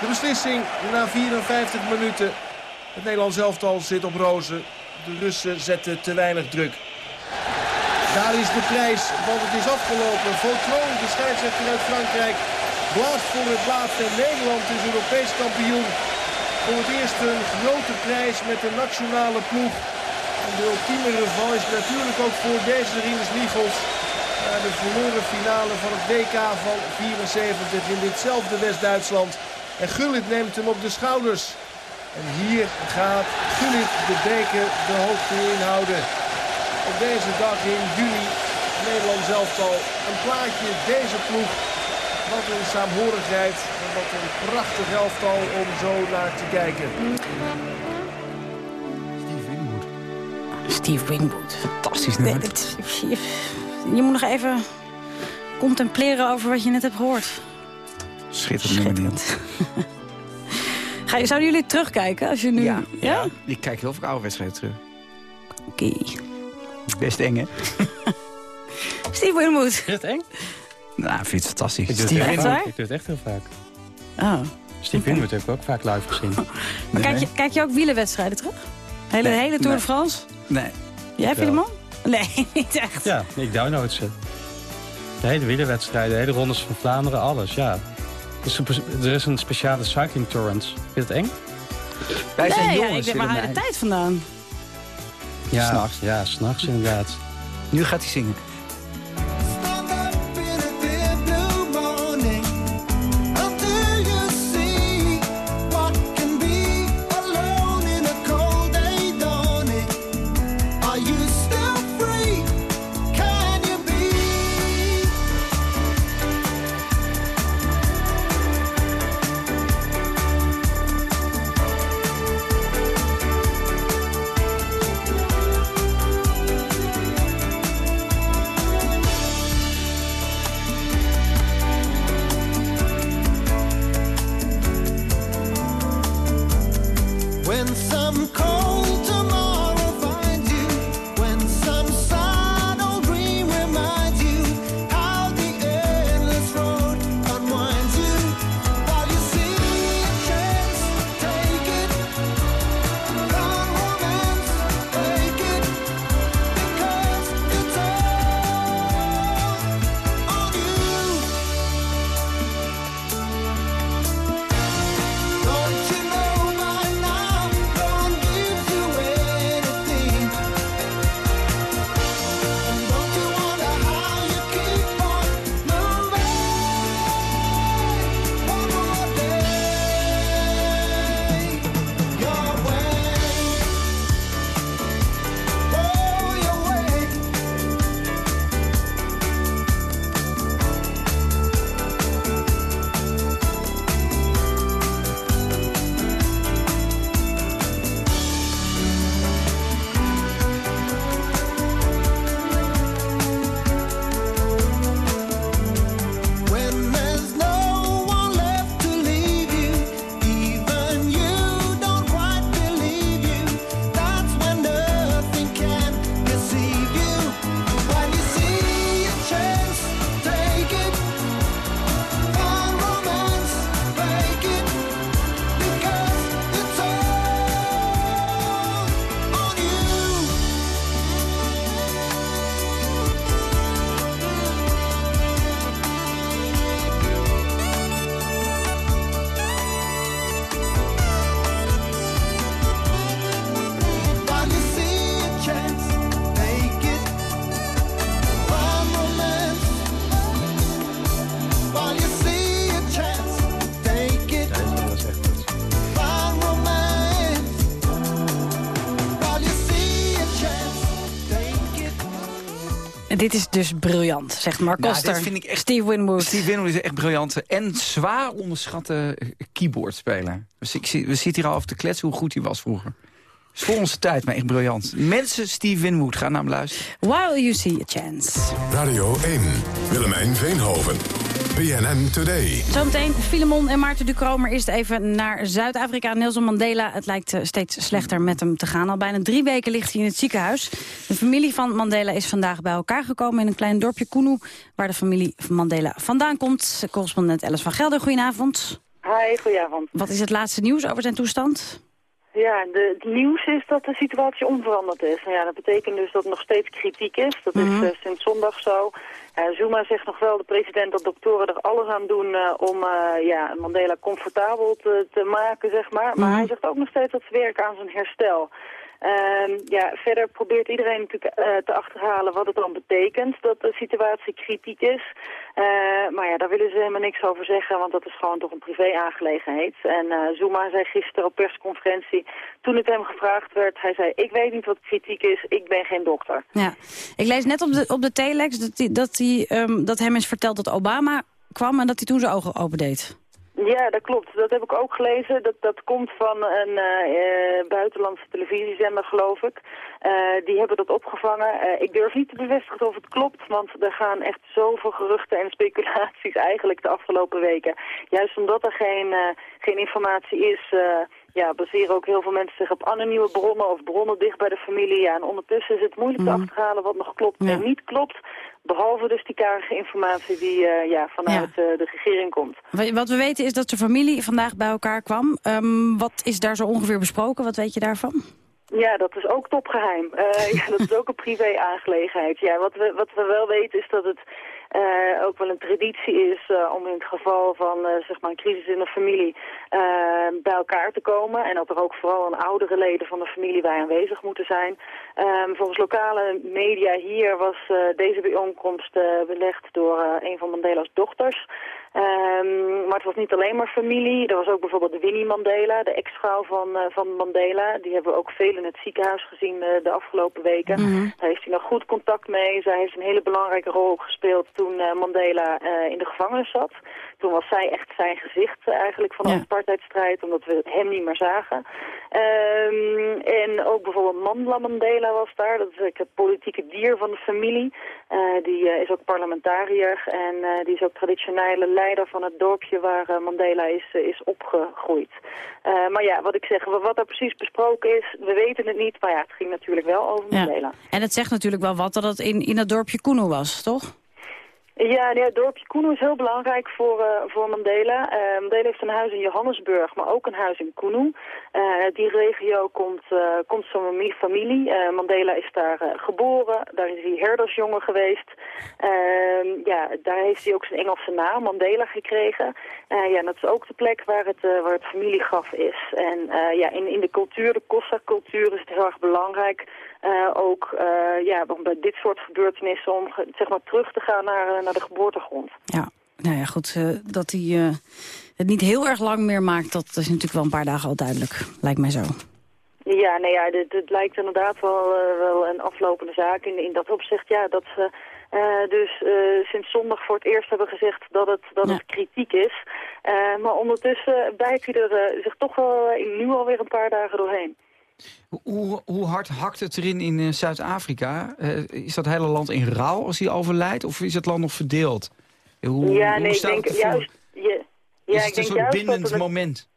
De beslissing na 54 minuten. Het Nederlands elftal zit op rozen. De Russen zetten te weinig druk. Daar is de prijs, want het is afgelopen. Vautron, de scheidsrechter uit Frankrijk, blaast voor het laatst. En Nederland is Europees kampioen. Voor het eerst een grote prijs met de nationale ploeg. En de ultieme revanche natuurlijk ook voor deze Rinus. Naar de verloren finale van het WK van 74 in ditzelfde West-Duitsland. En Gullit neemt hem op de schouders. En hier gaat Gullit de beker de hoogte inhouden. Op deze dag in juni, Nederland elftal. Een plaatje, deze ploeg. Wat een saamhorigheid en wat een prachtig elftal om zo naar te kijken. Steve Winwood. Fantastisch Nee, nummer. dit- je, je moet nog even contempleren over wat je net hebt gehoord. Schitterend nummer. [LAUGHS] Ga, je- zouden jullie terugkijken als je nu... Ja, ja. Ik kijk heel veel oude wedstrijden terug. Oké. Best eng, hè? [LAUGHS] Steve Winwood. Is het eng? Nou, ik vind het fantastisch. Ik doe het, Steve echt, ik doe het echt heel vaak. Oh. Steve Winwood heb ik ook vaak live gezien. [LAUGHS] Maar kijk, je, kijk je ook wielenwedstrijden terug? Hele, Nee, hele Tour nee. de France? Nee. Jij. Filemon? Nee, [LAUGHS] niet echt. Ja, ik download ze. De hele wielerwedstrijden, de hele rondes van Vlaanderen, alles, ja. Dus er is een speciale cycling torrent. Vind je het eng? Wij zijn nee, ja, jongens, ik denk, je de tijd vandaan? Ja, S'nachts. Ja, s'nachts inderdaad. Nu gaat hij zingen. Dit is dus briljant, zegt Mark Nou, Koster. dit vind ik echt... Steve Winwood. Steve Winwood is echt briljant. En zwaar onderschatte keyboardspeler. Dus ik, zie- we zitten hier al over te kletsen hoe goed hij was vroeger. is voor onze tijd, maar echt briljant. Mensen, Steve Winwood, ga naar hem luisteren. While you see a chance. Radio 1, Willemijn Veenhoven. BNN Today. Zometeen Filemon en Maarten Ducro, maar eerst even naar Zuid-Afrika. Nelson Mandela, het lijkt eh, steeds slechter met hem te gaan. Al bijna drie weken ligt hij in het ziekenhuis. De familie van Mandela is vandaag bij elkaar gekomen in een klein dorpje Kunu... waar de familie van Mandela vandaan komt. Correspondent Alice van Gelder, goedenavond. Hi, goedenavond. Wat is het laatste nieuws over zijn toestand? Ja, de, het nieuws is dat de situatie onveranderd is. Nou ja, dat betekent dus dat er nog steeds kritiek is. Dat Mhm. is eh, sinds zondag zo. Zuma zegt nog wel, de president, dat doktoren er alles aan doen eh, om eh, ja, Mandela comfortabel te, te maken, zeg maar. Maar Mhm. hij zegt ook nog steeds dat ze werken aan zijn herstel. Ehm, ja, verder probeert iedereen natuurlijk te achterhalen wat het dan betekent dat de situatie kritiek is. Eh, maar ja, daar willen ze helemaal niks over zeggen, want dat is gewoon toch een privé-aangelegenheid. En eh, Zuma zei gisteren op persconferentie, toen het hem gevraagd werd, hij zei, ik weet niet wat kritiek is, ik ben geen dokter. Ja, ik lees net op de, op de telex dat, hij, dat, hij, ehm, dat hem is verteld dat Obama kwam... en dat hij toen zijn ogen opendeed. Ja, dat klopt. Dat heb ik ook gelezen. Dat, dat komt van een eh, eh, buitenlandse televisiezender, geloof ik. Eh, die hebben dat opgevangen. Eh, ik durf niet te bevestigen of het klopt, want er gaan echt zoveel geruchten en [LAUGHS] speculaties eigenlijk de afgelopen weken. Juist omdat er geen, geen informatie is, ja, baseren ook heel veel mensen zich op anonieme bronnen of bronnen dicht bij de familie. Ja, en ondertussen is het moeilijk te achterhalen wat nog klopt en niet klopt. Behalve dus die karige informatie die eh, ja, vanuit eh, de regering komt. Wat we weten is dat zijn familie vandaag bij elkaar kwam. Ehm, wat is daar zo ongeveer besproken? Wat weet je daarvan? Ja, dat is ook topgeheim. Eh, [LAUGHS] ja, dat is ook een privé-aangelegenheid. Ja, wat we, wat we wel weten is dat het eh, ook wel een traditie is eh, om in het geval van eh, zeg maar een crisis in de familie bij elkaar te komen. En dat er ook vooral een oudere leden van de familie bij aanwezig moeten zijn. Ehm, volgens lokale media hier was deze bijeenkomst belegd door een van Mandela's dochters. Ehm, maar het was niet alleen maar familie. Er was ook bijvoorbeeld Winnie Mandela, de ex-vrouw van, eh, van Mandela. Die hebben we ook veel in het ziekenhuis gezien eh, de afgelopen weken. Daar heeft hij nog goed contact mee. Zij heeft een hele belangrijke rol gespeeld toen eh, Mandela in de gevangenis zat. Toen was zij echt zijn gezicht eigenlijk van de apartheidstrijd, omdat we hem niet meer zagen. Ehm, en ook bijvoorbeeld Mandla Mandela was daar. Dat is het politieke dier van de familie. Die is ook parlementariër en die is ook traditionele leider van het dorpje waar eh, Mandela is, eh, is opgegroeid. Eh, maar ja, wat ik zeg, wa- wat er precies besproken is, we weten het niet. Maar ja, het ging natuurlijk wel over Ja. Mandela. En het zegt natuurlijk wel wat dat het in, in het dorpje Kunu was, toch? Ja, het dorpje Kunu is heel belangrijk voor, eh, voor Mandela. Eh, Mandela heeft een huis in Johannesburg, maar ook een huis in Kunu. Eh, die regio komt, komt zijn fami- familie. Mandela is daar geboren, daar is hij herdersjongen geweest. Ehm, ja, daar heeft hij ook zijn Engelse naam, Mandela, gekregen. Ja, dat is ook de plek waar het, waar het familiegraf is. En ja, in, in de cultuur, de Kossa-cultuur, is het heel erg belangrijk... ook ja, om bij dit soort gebeurtenissen om zeg maar, terug te gaan naar, naar de geboortegrond. Ja, nou ja, goed. eh, dat hij eh, het niet heel erg lang meer maakt, dat is natuurlijk wel een paar dagen al duidelijk. Lijkt mij zo. Ja, nee, ja, dit, dit lijkt inderdaad wel, eh, wel een aflopende zaak. In, in dat opzicht, ja, dat ze dus sinds zondag voor het eerst hebben gezegd dat het, dat het kritiek is. Maar ondertussen bijt hij er zich toch wel nu alweer een paar dagen doorheen. Hoe, hoe hard hakt het erin in eh, Zuid-Afrika? Eh, is dat hele land in rouw als hij overlijdt? Of is het land nog verdeeld? Hoe, ja, hoe nee, ik denk juist... Je, ja, is ik het een denk soort bindend het- moment?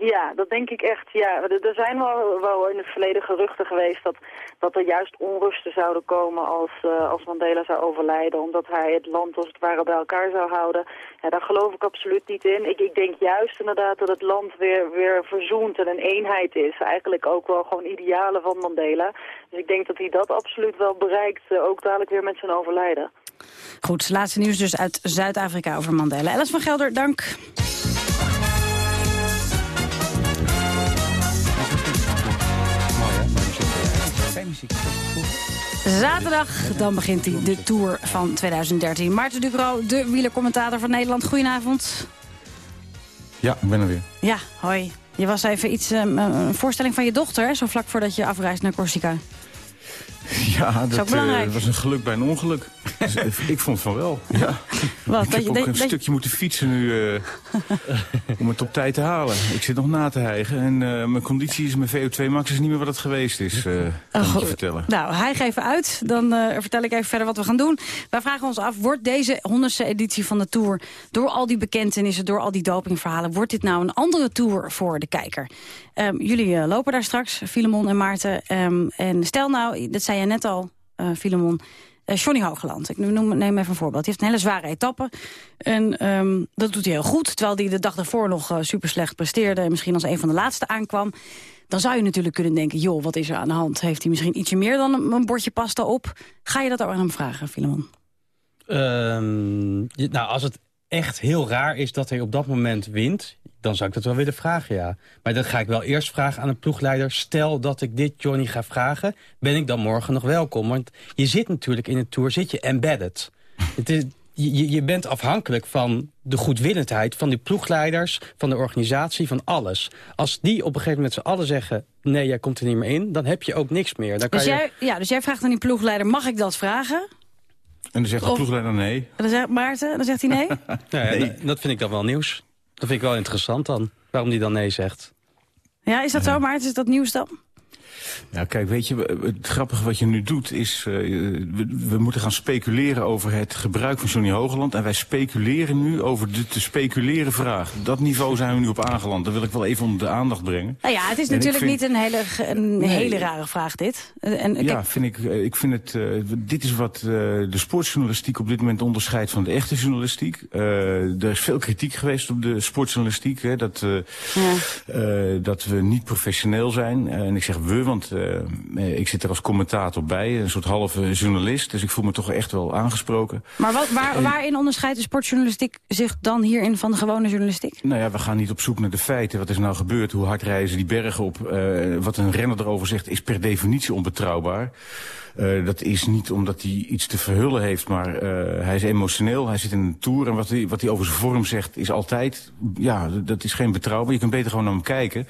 Ja, dat denk ik echt. Ja, er zijn wel, wel in het verleden geruchten geweest dat, dat er juist onrusten zouden komen als, eh, als Mandela zou overlijden. Omdat hij het land als het ware bij elkaar zou houden. Ja, daar geloof ik absoluut niet in. Ik, ik denk juist inderdaad dat het land weer, weer verzoend en een eenheid is. Eigenlijk ook wel gewoon idealen van Mandela. Dus ik denk dat hij dat absoluut wel bereikt, eh, ook dadelijk weer met zijn overlijden. Goed, laatste nieuws dus uit Zuid-Afrika over Mandela. Alice van Gelder, dank. Zaterdag, dan begint hij de Tour van 2013. Maarten Ducro, de wielercommentator van Nederland. Goedenavond. Ja, ik ben er weer. Ja, hoi. Je was even iets, ehm, een voorstelling van je dochter, hè, zo vlak voordat je afreist naar Corsica. [LAUGHS] Ja, dat eh, was een geluk bij een ongeluk. [LAUGHS] Dus, eh, ik vond van wel, ja. Wat, ik dat heb je- ook dat- een dat- stukje moeten fietsen nu eh, [LAUGHS] om het op tijd te halen. Ik zit nog na te hijgen en mijn conditie is, mijn VO2 max is niet meer wat het geweest is, kan ik je vertellen. Nou, hij geeft uit. Dan vertel ik even verder wat we gaan doen. Wij vragen ons af, wordt deze honderdste editie van de Tour... door al die bekentenissen, door al die dopingverhalen... wordt dit nou een andere Tour voor de kijker? Ehm, jullie lopen daar straks, Filemon en Maarten. Ehm, en stel nou, dat net al, eh Filemon... eh, Johnny Hogeland, ik noem, neem even een voorbeeld. Die heeft een hele zware etappe. En ehm, dat doet hij heel goed. Terwijl hij de dag daarvoor nog super slecht presteerde... en misschien als een van de laatste aankwam. Dan zou je natuurlijk kunnen denken, joh, wat is er aan de hand? Heeft hij misschien ietsje meer dan een, bordje pasta op? Ga je dat ook aan hem vragen, Filemon? Je- nou, als het echt heel raar is dat hij op dat moment wint... dan zou ik dat wel willen vragen, ja. Maar dat ga ik wel eerst vragen aan een ploegleider. Stel dat ik dit Johnny ga vragen, ben ik dan morgen nog welkom? Want je zit natuurlijk in het Tour, zit je embedded. Het is, je, je- bent afhankelijk van de goedwillendheid van die ploegleiders... van de organisatie, van alles. Als die op een gegeven moment z'n allen zeggen... nee, jij komt er niet meer in, dan heb je ook niks meer. Dan kan Dus je... jij, ja, dus jij vraagt aan die ploegleider, mag ik dat vragen? En dan zegt de Of- ploegleider nee. En dan zegt Maarten, en dan zegt hij nee? [LAUGHS] Ja, dat- Dat vind ik dan wel nieuws. Dat vind ik wel interessant dan, waarom die dan nee zegt. Ja, is dat zo, Maarten? Is dat nieuws dan? Ja, kijk, weet je, het grappige wat je nu doet is... eh, we, we moeten gaan speculeren over het gebruik van Johnny Hogeland. En wij speculeren nu over de te speculeren vraag. Dat niveau zijn we nu op aangeland. Dat wil ik wel even onder de aandacht brengen. Nou ja, het is En natuurlijk vind- niet een hele, een Nee. hele rare vraag, dit. En, kijk, Ja, vind ik, eh, ik vind het, eh, dit is wat de sportjournalistiek op dit moment onderscheidt van de echte journalistiek. Er is veel kritiek geweest op de sportjournalistiek, hè, dat, eh, dat we niet professioneel zijn. En ik zeg we, want eh, eh, ik zit er als commentator bij, een soort halve journalist. Dus ik voel me toch echt wel aangesproken. maar wat, waar, waarin onderscheidt de sportjournalistiek zich dan hierin van de gewone journalistiek? Nou ja, we gaan niet op zoek naar de feiten. Wat is nou gebeurd? Hoe hard reizen die bergen op? Eh, wat een renner erover zegt is per definitie onbetrouwbaar. Eh, dat is niet omdat hij iets te verhullen heeft, maar eh, hij is emotioneel. Hij zit in een tour en wat hij, wat hij over zijn vorm zegt is altijd... Ja, dat is geen betrouwbaar. Je kunt beter gewoon naar hem kijken.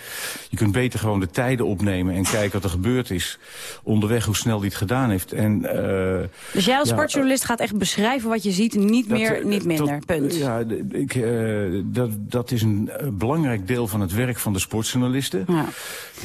Je kunt beter gewoon de tijden opnemen en kijken wat er gebeurd is. Onderweg, hoe snel hij het gedaan heeft. En, eh, Dus jij als ja, sportjournalist gaat echt beschrijven wat je ziet, niet dat, meer, niet minder, tot- punt. Ja, ik, dat, dat is een belangrijk deel van het werk van de sportjournalisten.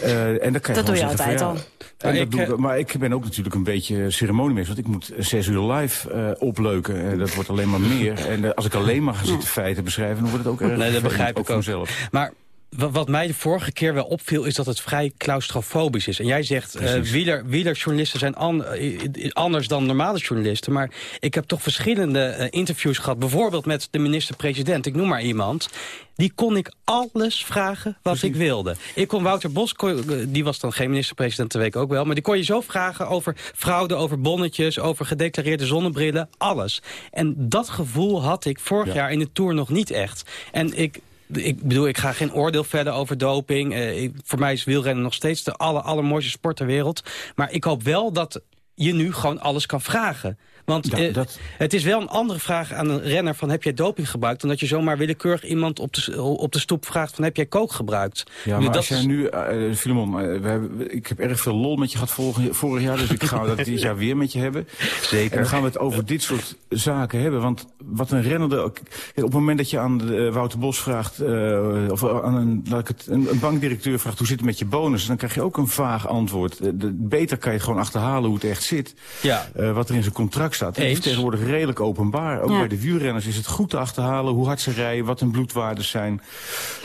Eh, en dan kan je Dat doe je altijd van, ja, al. en Ja, dat ik, doe ik- eh, maar ik ben ook natuurlijk een beetje ceremoniemeester. Want ik moet zes uur live eh, opleuken. En dat wordt alleen maar meer. En eh, als ik alleen maar ga zitten feiten beschrijven... dan wordt het ook erg Nee, dat begrijp ik ook. mezelf. Maar wat mij de vorige keer wel opviel... is dat het vrij claustrofobisch is. En jij zegt, eh wieler, wielerjournalisten zijn an- eh, anders dan normale journalisten. Maar ik heb toch verschillende eh, interviews gehad. Bijvoorbeeld met de minister-president, ik noem maar iemand. Die kon ik alles vragen wat ik wilde. Ik kon Wouter Bos, kon- die was dan geen minister-president, de week ook wel. Maar die kon je zo vragen over fraude, over bonnetjes... over gedeclareerde zonnebrillen, alles. En dat gevoel had ik vorig jaar in de Tour nog niet echt. En ik ik bedoel, ik ga geen oordeel verder over doping. Eh, voor mij is wielrennen nog steeds de aller, allermooiste sport ter wereld. Maar ik hoop wel dat je nu gewoon alles kan vragen. Want Ja, eh, dat- het is wel een andere vraag aan een renner van heb jij doping gebruikt... dan dat je zomaar willekeurig iemand op de, op de stoep vraagt van heb jij kook gebruikt. Ja, Nu, maar dat als jij is- nu, eh Filemon, eh, we hebben, ik heb erg veel lol met je gehad vorig, vorig jaar, dus ik ga [LAUGHS] dat dit jaar weer met je hebben. Zeker. En dan gaan we het over dit soort zaken hebben, want wat een renner er. Kijk, op het moment dat je aan de, Wouter Bos vraagt, eh, of aan een, laat ik het, een, een bankdirecteur vraagt hoe zit het met je bonus, dan krijg je ook een vaag antwoord. De- beter kan je het gewoon achterhalen hoe het echt zit, Ja. eh, wat er in zijn contract staat. Het is tegenwoordig redelijk openbaar. Ook Ja. bij de wielrenners is het goed te achterhalen hoe hard ze rijden, wat hun bloedwaardes zijn.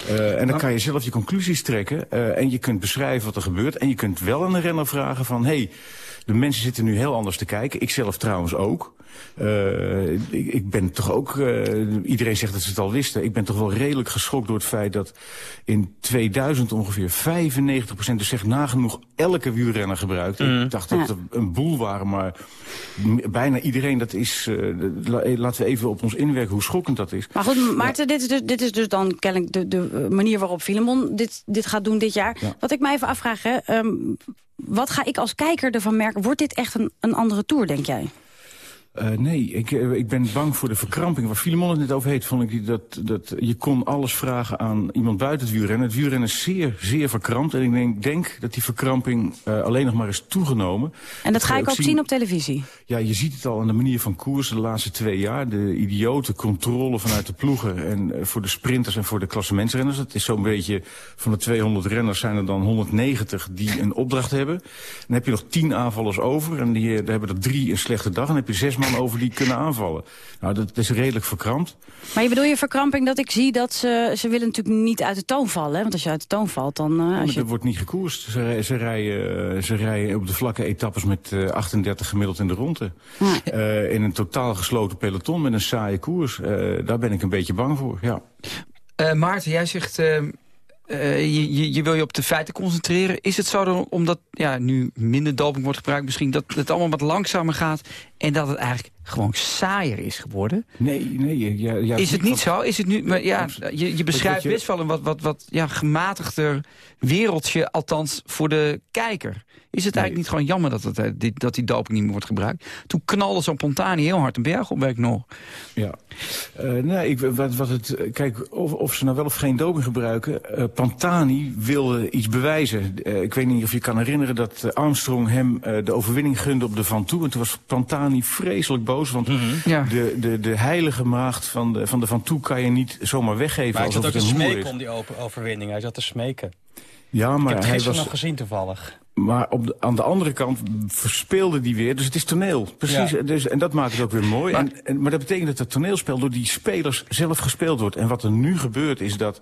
Eh, en dan kan je zelf je conclusies trekken. eh, en je kunt beschrijven wat er gebeurt. En je kunt wel aan de renner vragen van... Hey, de mensen zitten nu heel anders te kijken. Ik zelf trouwens ook. Eh, ik, ik ben toch ook... eh, iedereen zegt dat ze het al wisten. Ik ben toch wel redelijk geschokt door het feit dat in 2000 ongeveer 95% dus zeg nagenoeg elke wielrenner gebruikt. Mm. Ik dacht dat het een boel waren, maar m- bijna iedereen, dat is... eh, la- laten we even op ons inwerken hoe schokkend dat is. Maar goed, Maarten, dit, is dus, dit is dus dan kennelijk de, de eh, manier waarop Filemon dit, dit gaat doen dit jaar. Ja. Wat ik mij even afvraag, hè, ehm, wat ga ik als kijker ervan merken? Wordt dit echt een, een andere Tour, denk jij? Eh, nee, ik, eh, ik ben bang voor de verkramping. Waar Filemon het net over heeft, vond ik dat, dat je kon alles vragen aan iemand buiten het wielrennen. Het wielrennen is zeer, zeer verkrampt. En ik denk, denk dat die verkramping eh, alleen nog maar is toegenomen. En dat ga ga ik ook zien op televisie. Ja, je ziet het al aan de manier van koersen de laatste twee jaar. De idiote controle vanuit de ploegen. En voor de sprinters en voor de klassementsrenners. Het is zo'n beetje, van de 200 renners zijn er dan 190 die een opdracht hebben. Dan heb je nog 10 aanvallers over. En die, daar hebben er drie een slechte dag. En dan heb je zes man over die kunnen aanvallen. Nou, dat is redelijk verkrampt. Maar je bedoel je verkramping dat ik zie dat ze... Ze willen natuurlijk niet uit de toon vallen. Hè? Want als je uit de toon valt, dan... eh, als je... er wordt niet gekoerst. Ze, ze, rijden, eh, ze rijden op de vlakke etappes met eh, 38 gemiddeld in de ronde. Eh, in een totaal gesloten peloton met een saaie koers. Eh, daar ben ik een beetje bang voor, ja. Eh, Maarten, jij zegt... eh, je, je, wil je op de feiten concentreren. Is het zo omdat ja, nu minder doping wordt gebruikt... misschien dat het allemaal wat langzamer gaat... en dat het eigenlijk gewoon saaier is geworden? Nee, nee. Ja, ja, is het niet zo? Is het nu, maar ja, je, je beschrijft best wel een wat, wat, wat ja, gematigder wereldje... althans voor de kijker. Is het eigenlijk niet gewoon jammer dat, het, eh, die, dat die doping niet meer wordt gebruikt? Toen knalde zo'n Pontani heel hard een berg op, weet ik nog. Ja. Eh, nee, ik, wat, wat het, eh, kijk, of, of ze nou wel of geen doping gebruiken. eh, Pantani wilde iets bewijzen. Ik weet niet of je kan herinneren dat Armstrong hem de overwinning gunde op de Van Toe. En toen was Pantani vreselijk boos. Want Ja. de, de, de heilige maagd van de Van, de van Toe kan je niet zomaar weggeven Maar hij zat ook te smeken om die open overwinning. Hij zat te smeken. Ja, Ik maar heb het hij was... nog gezien toevallig. Maar op de, aan de andere kant verspeelde die weer. Dus het is toneel. Precies. Ja. Dus, en dat maakt het ook weer mooi. Maar, en, en, maar dat betekent dat het toneelspel door die spelers zelf gespeeld wordt. En wat er nu gebeurt is dat,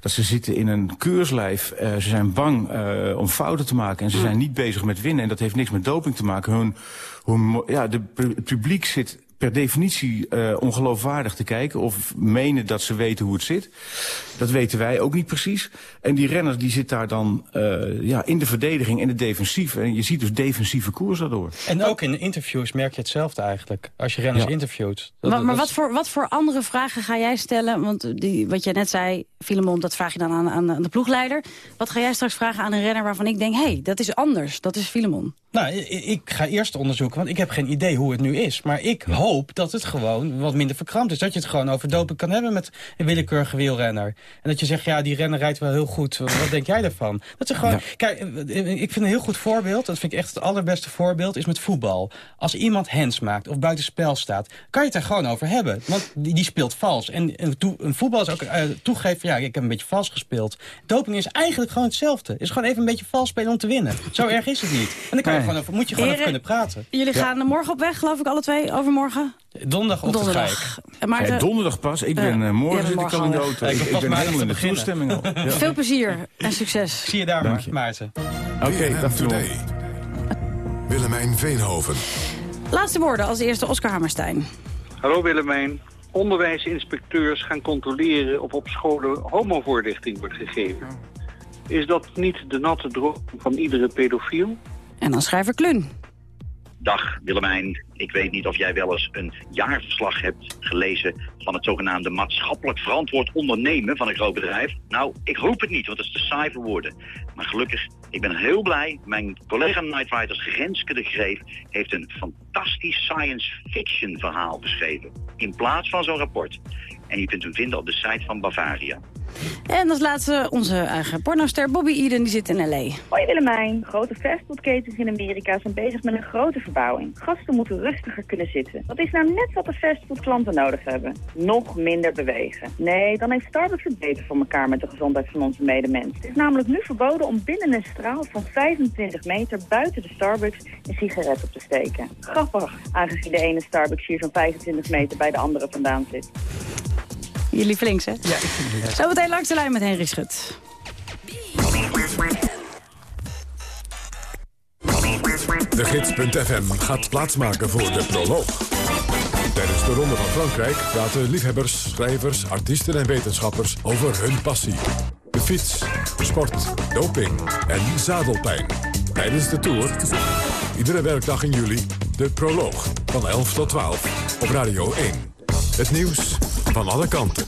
dat ze zitten in een keurslijf. Eh, ze zijn bang eh, om fouten te maken. En ze zijn niet bezig met winnen. En dat heeft niks met doping te maken. Hun, mo- ja, de, het publiek zit per definitie eh, ongeloofwaardig te kijken... of menen dat ze weten hoe het zit. Dat weten wij ook niet precies. En die renner die zit daar dan eh, ja, in de verdediging en de defensief. En je ziet dus defensieve koers daardoor. En ook in interviews merk je hetzelfde eigenlijk. Als je renners Ja. interviewt. Dat- Maar, maar wat, voor, wat voor andere vragen ga jij stellen? Want die, wat jij net zei, Filemon, dat vraag je dan aan, aan, aan de ploegleider. Wat ga jij straks vragen aan een renner waarvan ik denk... hé, hey, dat is anders, dat is Filemon. Nou, i- ik ga eerst onderzoeken, want ik heb geen idee hoe het nu is. Maar ik hoop dat het gewoon wat minder verkrampt is. Dat je het gewoon over doping kan hebben met een willekeurige wielrenner. En dat je zegt, ja, die renner rijdt wel heel goed. Wat denk jij daarvan? Dat ze gewoon... Ja. Kijk, ik vind een heel goed voorbeeld, dat vind ik echt het allerbeste voorbeeld, is met voetbal. Als iemand hands maakt of buitenspel staat, kan je het er gewoon over hebben. Want die, die speelt vals. En, en toe- een voetbal is ook eh, toegeven, ja, ik heb een beetje vals gespeeld. Doping is eigenlijk gewoon hetzelfde. is gewoon even een beetje vals spelen om te winnen. Zo erg is het niet. En dan kan je Nee. gewoon over, moet je gewoon Heren, over kunnen praten. Jullie gaan morgen op weg, geloof ik, alle twee, overmorgen? Donderdagochtend Donderdag. ga ik. En Maarten- Hey, donderdag pas. Ik Eh, ben, eh, morgen zit ik al in de auto. Ik, Ik ben helemaal in de toestemming al. [LAUGHS] Ja. Veel plezier en succes. Zie je daar, Dank maar, je. Maarten. Oké, dag Today. Willemijn Veenhoven. Laatste woorden als eerste Oscar Hammerstein. Hallo Willemijn. Onderwijsinspecteurs gaan controleren of op scholen homovoorlichting wordt gegeven. Is dat niet de natte droom van iedere pedofiel? En dan schrijver Klun. Dag Willemijn. Ik weet niet of jij wel eens een jaarverslag hebt gelezen van het zogenaamde maatschappelijk verantwoord ondernemen van een groot bedrijf. Nou, ik hoop het niet, want het is te saai voor. Maar gelukkig, ik ben heel blij. Mijn collega Night Riders Renske de Greef heeft een fantastisch science fiction verhaal geschreven. In plaats van zo'n rapport. En je kunt hem vinden op de site van Bavaria. En als laatste onze eigen pornoster Bobby Eden, die zit in L.A. Hoi Willemijn. Grote fastfoodketens in Amerika zijn bezig met een grote verbouwing. Gasten moeten rustiger kunnen zitten. Dat is nou net wat de fastfoodklanten nodig hebben. Nog minder bewegen. Nee, dan heeft Starbucks het beter voor elkaar met de gezondheid van onze medemens. Het is namelijk nu verboden om binnen een straal van 25 meter buiten de Starbucks een sigaret op te steken. Grappig, aangezien de ene Starbucks hier zo'n 25 meter bij de andere vandaan zit. Je lievelings, hè? Ja, ik vind het Zometeen langs de lijn met Henry Schut. De Gids.fm gaat plaatsmaken voor de proloog. Tijdens de Ronde van Frankrijk praten liefhebbers, schrijvers, artiesten en wetenschappers over hun passie. De fiets, sport, doping en zadelpijn. Tijdens de Tour, iedere werkdag in juli, de proloog van 11 tot 12 op Radio 1. Het nieuws van alle kanten.